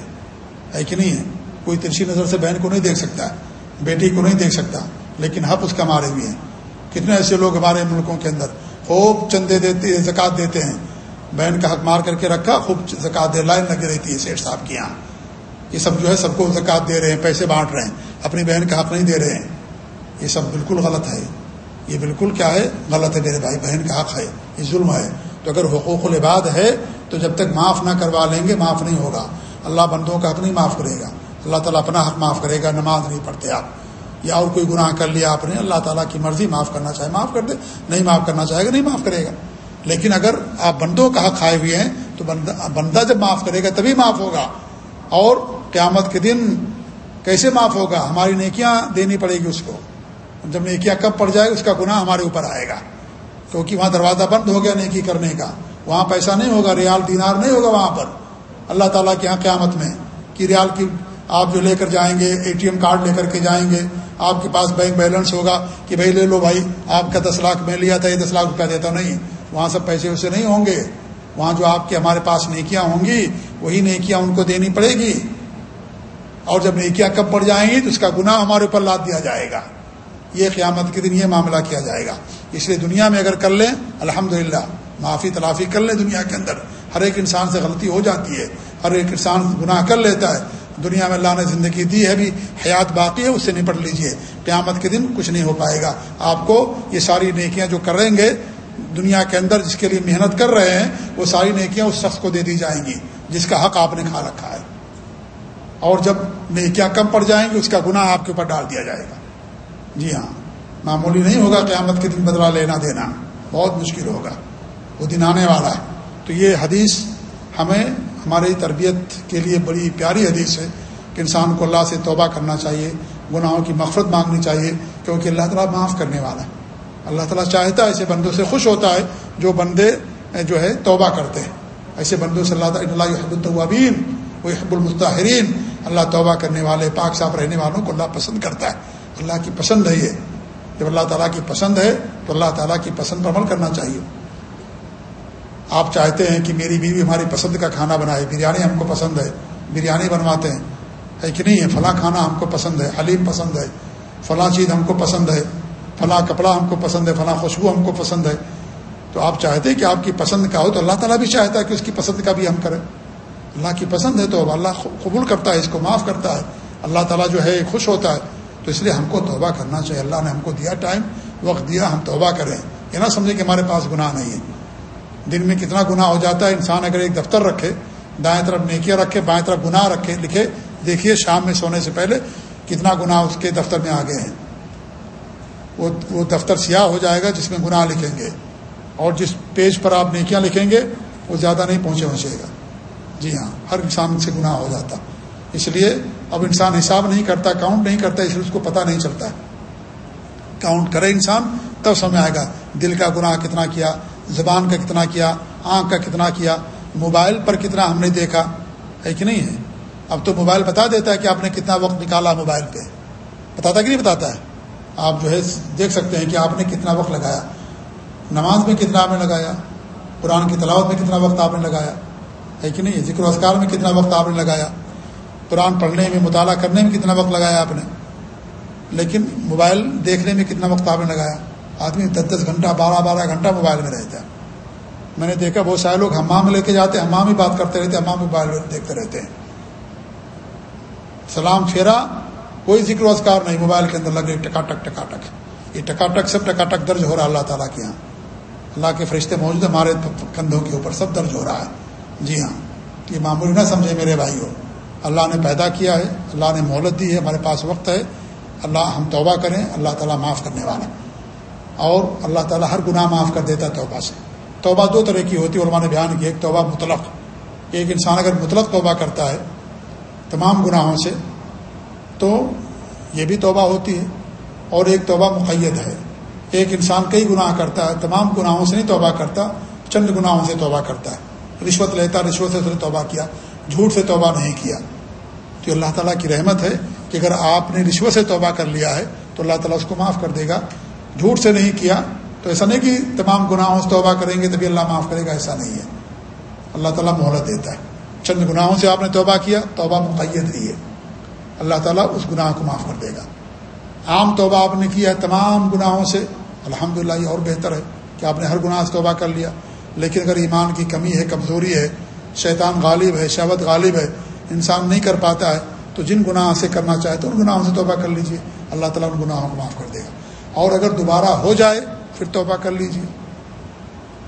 ہے کہ نہیں ہے؟ کوئی ترسی نظر سے بہن کو نہیں دیکھ سکتا۔ ہے بیٹی کو نہیں دیکھ سکتا، لیکن حق اس کا مارے ہوئے ہیں کتنے ایسے لوگ ہمارے ملکوں کے اندر خوب چندے دیتے زکوٰۃ دیتے ہیں۔ بہن کا حق مار کر کے رکھا، خوب زکات دے، لائن لگی رہتی ہے سیٹ صاحب کی یہاں۔ یہ سب جو ہے، سب کو زکات دے رہے ہیں، پیسے بانٹ رہے ہیں۔ اپنی بہن کا حق نہیں دے رہے ہیں۔ یہ سب بالکل غلط ہے۔ یہ بالکل کیا ہے؟ غلط ہے میرے بھائی، بہن کا حق ہے۔ یہ ظلم ہے۔ تو اگر حقوق العباد ہے، تو جب تک معاف نہ کروا لیں گے، معاف نہیں ہوگا۔ اللہ بندوں کا حق نہیں معاف کرے گا۔ اللہ تعالیٰ اپنا حق معاف کرے گا، نماز نہیں پڑھتے آپ۔ یا اور کوئی گناہ کر لیا آپ نے، اللہ تعالیٰ کی مرضی معاف کرنا چاہے، معاف کر دے۔ نہیں معاف کرنا چاہے گا، نہیں معاف کرے گا۔ لیکن اگر آپ بندوں کا حق کھائے ہوئے ہیں، تو بندہ بندہ جب معاف کرے گا تبھی معاف ہوگا۔ اور قیامت کے دن کیسے معاف ہوگا؟ ہماری نیکیاں دینی پڑے گی اس کو۔ جب نیکیاں کب پڑ جائے گا اس کا گناہ ہمارے اوپر آئے گا۔ کیونکہ وہاں دروازہ بند ہو گیا نیکی کرنے کا۔ وہاں پیسہ نہیں ہوگا، ریال دینار نہیں ہوگا وہاں پر۔ اللہ تعالیٰ کے یہاں قیامت میں کہ ریال کی آپ جو لے کر جائیں گے اے ٹی ایم کارڈ لے کر کے جائیں گے، آپ کے پاس بینک بیلنس ہوگا کہ بھائی لے لو بھائی، آپ کا دس لاکھ میں لیا تھا، یہ دس لاکھ روپیہ دیتا نہیں، وہاں سب پیسے ویسے نہیں ہوں گے، وہاں جو آپ کے ہمارے پاس نیکیاں ہوں گی، وہی نیکیاں ان کو دینی پڑے گی، اور جب نیکیاں کب پڑ جائیں گی تو اس کا گناہ ہمارے اوپر لاد دیا جائے گا، یہ قیامت کے دن یہ معاملہ کیا جائے گا، اس لیے دنیا میں اگر کر لیں الحمد معافی تلافی کر لیں دنیا کے اندر، ہر ایک انسان سے غلطی ہو جاتی ہے، ہر ایک انسان گناہ کر لیتا ہے دنیا میں اللہ نے زندگی دی ہے بھی، حیات باقی ہے، اس سے نپٹ لیجیے۔ قیامت کے دن کچھ نہیں ہو پائے گا۔ آپ کو یہ ساری نیکیاں جو کریں گے، دنیا کے اندر جس کے لیے محنت کر رہے ہیں، وہ ساری نیکیاں اس شخص کو دے دی جائیں گی، جس کا حق آپ نے کھا رکھا ہے۔ اور جب نیکیاں کم پڑ جائیں گی، اس کا گناہ آپ کے اوپر ڈال دیا جائے گا۔ جی ہاں معمولی نہیں ہوگا قیامت کے دن بدلا لینا دینا۔ بہت مشکل ہوگا۔ وہ دن آنے والا ہے۔ تو یہ حدیث ہمیں ہماری تربیت کے لیے بڑی پیاری حدیث ہے کہ انسان کو اللہ سے توبہ کرنا چاہیے، گناہوں کی مفرت مانگنی چاہیے، کیونکہ اللہ تعالیٰ معاف کرنے والا ہے۔ اللہ تعالیٰ چاہتا ہے ایسے بندوں سے خوش ہوتا ہے جو بندے جو ہے، توبہ کرتے ہیں۔ ایسے بندوں سے اللہ تعالیٰ اللہ حب الطوابین وہ حب المستحرین اللہ توبہ کرنے والے، پاک صاف رہنے والوں کو اللہ پسند کرتا ہے۔ اللہ کی پسند ہے یہ۔ جب اللہ تعالیٰ کی پسند ہے تو اللہ تعالیٰ کی پسند پر عمل کرنا چاہیے۔ آپ چاہتے ہیں کہ میری بیوی ہماری پسند کا کھانا بنائے، بریانی ہم کو پسند ہے، بریانی بنواتے ہیں۔ ہے کہ نہیں ہے؟ فلاں کھانا ہم کو پسند ہے، حلیم پسند ہے، فلاں چیز ہم کو پسند ہے، فلاں کپڑا ہم کو پسند ہے، فلاں خوشبو ہم کو پسند ہے۔ تو آپ چاہتے ہیں کہ آپ کی پسند کا ہو تو اللہ تعالیٰ بھی چاہتا ہے کہ اس کی پسند کا بھی ہم کریں۔ اللہ کی پسند ہے تو اللہ قبول کرتا ہے، اس کو معاف کرتا ہے۔ اللہ تعالیٰ جو ہے، خوش ہوتا ہے۔ تو اس لیے ہم کو توبہ کرنا چاہیے۔ اللہ نے ہم کو دیا ٹائم، وقت دیا، ہم توبہ کریں۔ یہ نہ سمجھیں کہ ہمارے پاس گناہ نہیں ہے۔ دن میں کتنا گناہ ہو جاتا ہے، انسان اگر ایک دفتر رکھے، دائیں طرف نیکیاں رکھے، بائیں طرف گناہ رکھے، لکھے، دیکھیے شام میں سونے سے پہلے کتنا گناہ اس کے دفتر میں آگے ہیں۔ وہ وہ دفتر سیاہ ہو جائے گا جس میں گناہ لکھیں گے۔ اور جس پیج پر آپ نیکیاں لکھیں گے، وہ زیادہ نہیں پہنچے پہنچے گا۔ جی ہاں ہر انسان سے گناہ ہو جاتا۔ اس لیے اب انسان حساب نہیں کرتا کاؤنٹ نہیں کرتا، اس لیے اس کو پتہ نہیں چلتا۔ کاؤنٹ کرے انسان، تب سمجھ آئے گا۔ دل کا گناہ کتنا کیا زبان کا کتنا کیا، آنکھ کا کتنا کیا، موبائل پر کتنا ہم نے دیکھا، ہے کہ نہیں ہے؟ اب تو موبائل بتا دیتا ہے کہ آپ نے کتنا وقت نکالا موبائل پہ۔ بتاتا کہ نہیں بتاتا ہے؟ آپ جو ہے، دیکھ سکتے ہیں کہ آپ نے کتنا وقت لگایا۔ نماز میں کتنا آپ نے لگایا؟ قرآن کی تلاوت میں کتنا وقت آپ نے لگایا؟ ہے کہ نہیں؟ ذکر اسکار میں کتنا وقت آپ نے لگایا؟ قرآن پڑھنے میں، مطالعہ کرنے میں کتنا وقت لگایا آپ نے؟ لیکن موبائل دیکھنے میں کتنا وقت آپ نے لگایا؟ آدمی دس دس گھنٹہ، بارہ بارہ گھنٹہ موبائل میں رہتا ہے۔ میں نے دیکھا بہت سارے لوگ ہمام لے کے جاتے ہیں ہمام ہی بات کرتے رہتے ہمام موبائل دیکھتے رہتے ہیں۔ سلام پھیرا، کوئی ذکر وزکار نہیں، موبائل کے اندر لگ رہی ٹکا ٹک ٹکا ٹک یہ ٹکا ٹک سب ٹکا ٹک درج ہو رہا ہے اللہ تعالیٰ کے یہاں۔ اللہ کے فرشتے موجود ہیں ہمارے کندھوں کے اوپر سب درج ہو رہا ہے۔ جی ہاں یہ معمولی نہ سمجھے میرے بھائی ہو اللہ نے پیدا کیا ہے، اللہ نے مہلت دی ہے، ہمارے پاس وقت ہے۔ اللہ ہم توبہ کریں، اللہ تعالیٰ معاف کرنے والا اور اللہ تعالیٰ ہر گناہ معاف کر دیتا ہے توبہ سے۔ توبہ دو طرح کی ہوتی ہے، علماء نے بیان کی، ایک توبہ مطلق۔ ایک انسان اگر مطلق توبہ کرتا ہے تمام گناہوں سے، تو یہ بھی توبہ ہوتی ہے اور ایک توبہ مقید ہے۔ ایک انسان کئی گناہ کرتا ہے، تمام گناہوں سے نہیں توبہ کرتا، چند گناہوں سے توبہ کرتا ہے۔ رشوت لیتا، رشوت سے توبہ کیا، جھوٹ سے توبہ نہیں کیا۔ تو اللہ تعالیٰ کی رحمت ہے کہ اگر آپ نے رشوت سے توبہ کر لیا ہے، تو اللہ تعالیٰ اس کو معاف کر دے گا۔ جھوٹ سے نہیں کیا تو ایسا نہیں کہ تمام گناہوں سے توبہ کریں گے تبھی اللہ معاف کرے گا، ایسا نہیں ہے۔ اللہ تعالیٰ مہلت دیتا ہے۔ چند گناہوں سے آپ نے توبہ کیا، توبہ مقید ہی ہے۔ اللہ تعالیٰ اس گناہ کو معاف کر دے گا۔ عام توبہ آپ نے کیا ہے تمام گناہوں سے۔ الحمد یہ اور بہتر ہے کہ آپ نے ہر گناہ سے توبہ کر لیا۔ لیکن اگر ایمان کی کمی ہے، کمزوری ہے، شیطان غالب ہے، شہوت غالب ہے، انسان نہیں کر پاتا ہے، تو جن گناہ سے کرنا چاہے تو ان گناہوں سے توبہ کر لیجیے اللہ تعالیٰ ان گناہوں کو معاف کر دے گا۔ اور اگر دوبارہ ہو جائے، پھر توبہ کر لیجیے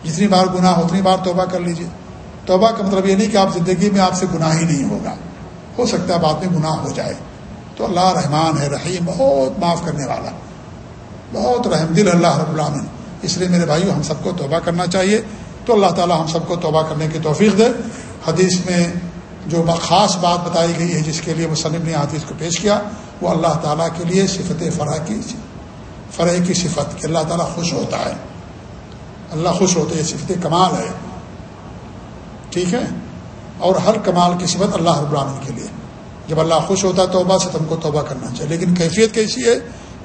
جتنی بار گناہ اتنی بار توبہ کر لیجیے توبہ کا مطلب یہ نہیں کہ آپ زندگی میں آپ سے گناہ ہی نہیں ہوگا۔ ہو سکتا ہے بعد میں گناہ ہو جائے۔ تو اللہ رحمان ہے، رحیم، بہت معاف کرنے والا۔ بہت رحم، دل اللہ رب العامن اس لیے میرے بھائیو، ہم سب کو توبہ کرنا چاہیے۔ تو اللہ تعالیٰ ہم سب کو توبہ کرنے کی توفیق دے۔ حدیث میں جو خاص بات بتائی گئی ہے، جس کے لیے مصنف نے حدیث کو پیش کیا، وہ اللہ تعالیٰ کے لیے صفت فرح کی۔ فرح کی صفت کہ اللہ تعالیٰ خوش ہوتا ہے۔ اللہ خوش ہوتے یہ صفت کمال ہے۔ ٹھیک ہے؟ اور ہر کمال کی صفت اللہ رب العالمین کے لیے۔ جب اللہ خوش ہوتا ہے توبہ سے تم کو توبہ کرنا چاہیے۔ لیکن کیفیت کیسی ہے؟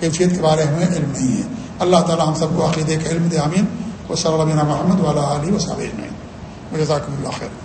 کیفیت کے بارے میں علم نہیں ہے۔ اللہ تعالیٰ ہم سب کو عقیدے کے علم دے امین وہ صلی اللہ محمد والا علی و صابر میں جزاکم اللہ خیر۔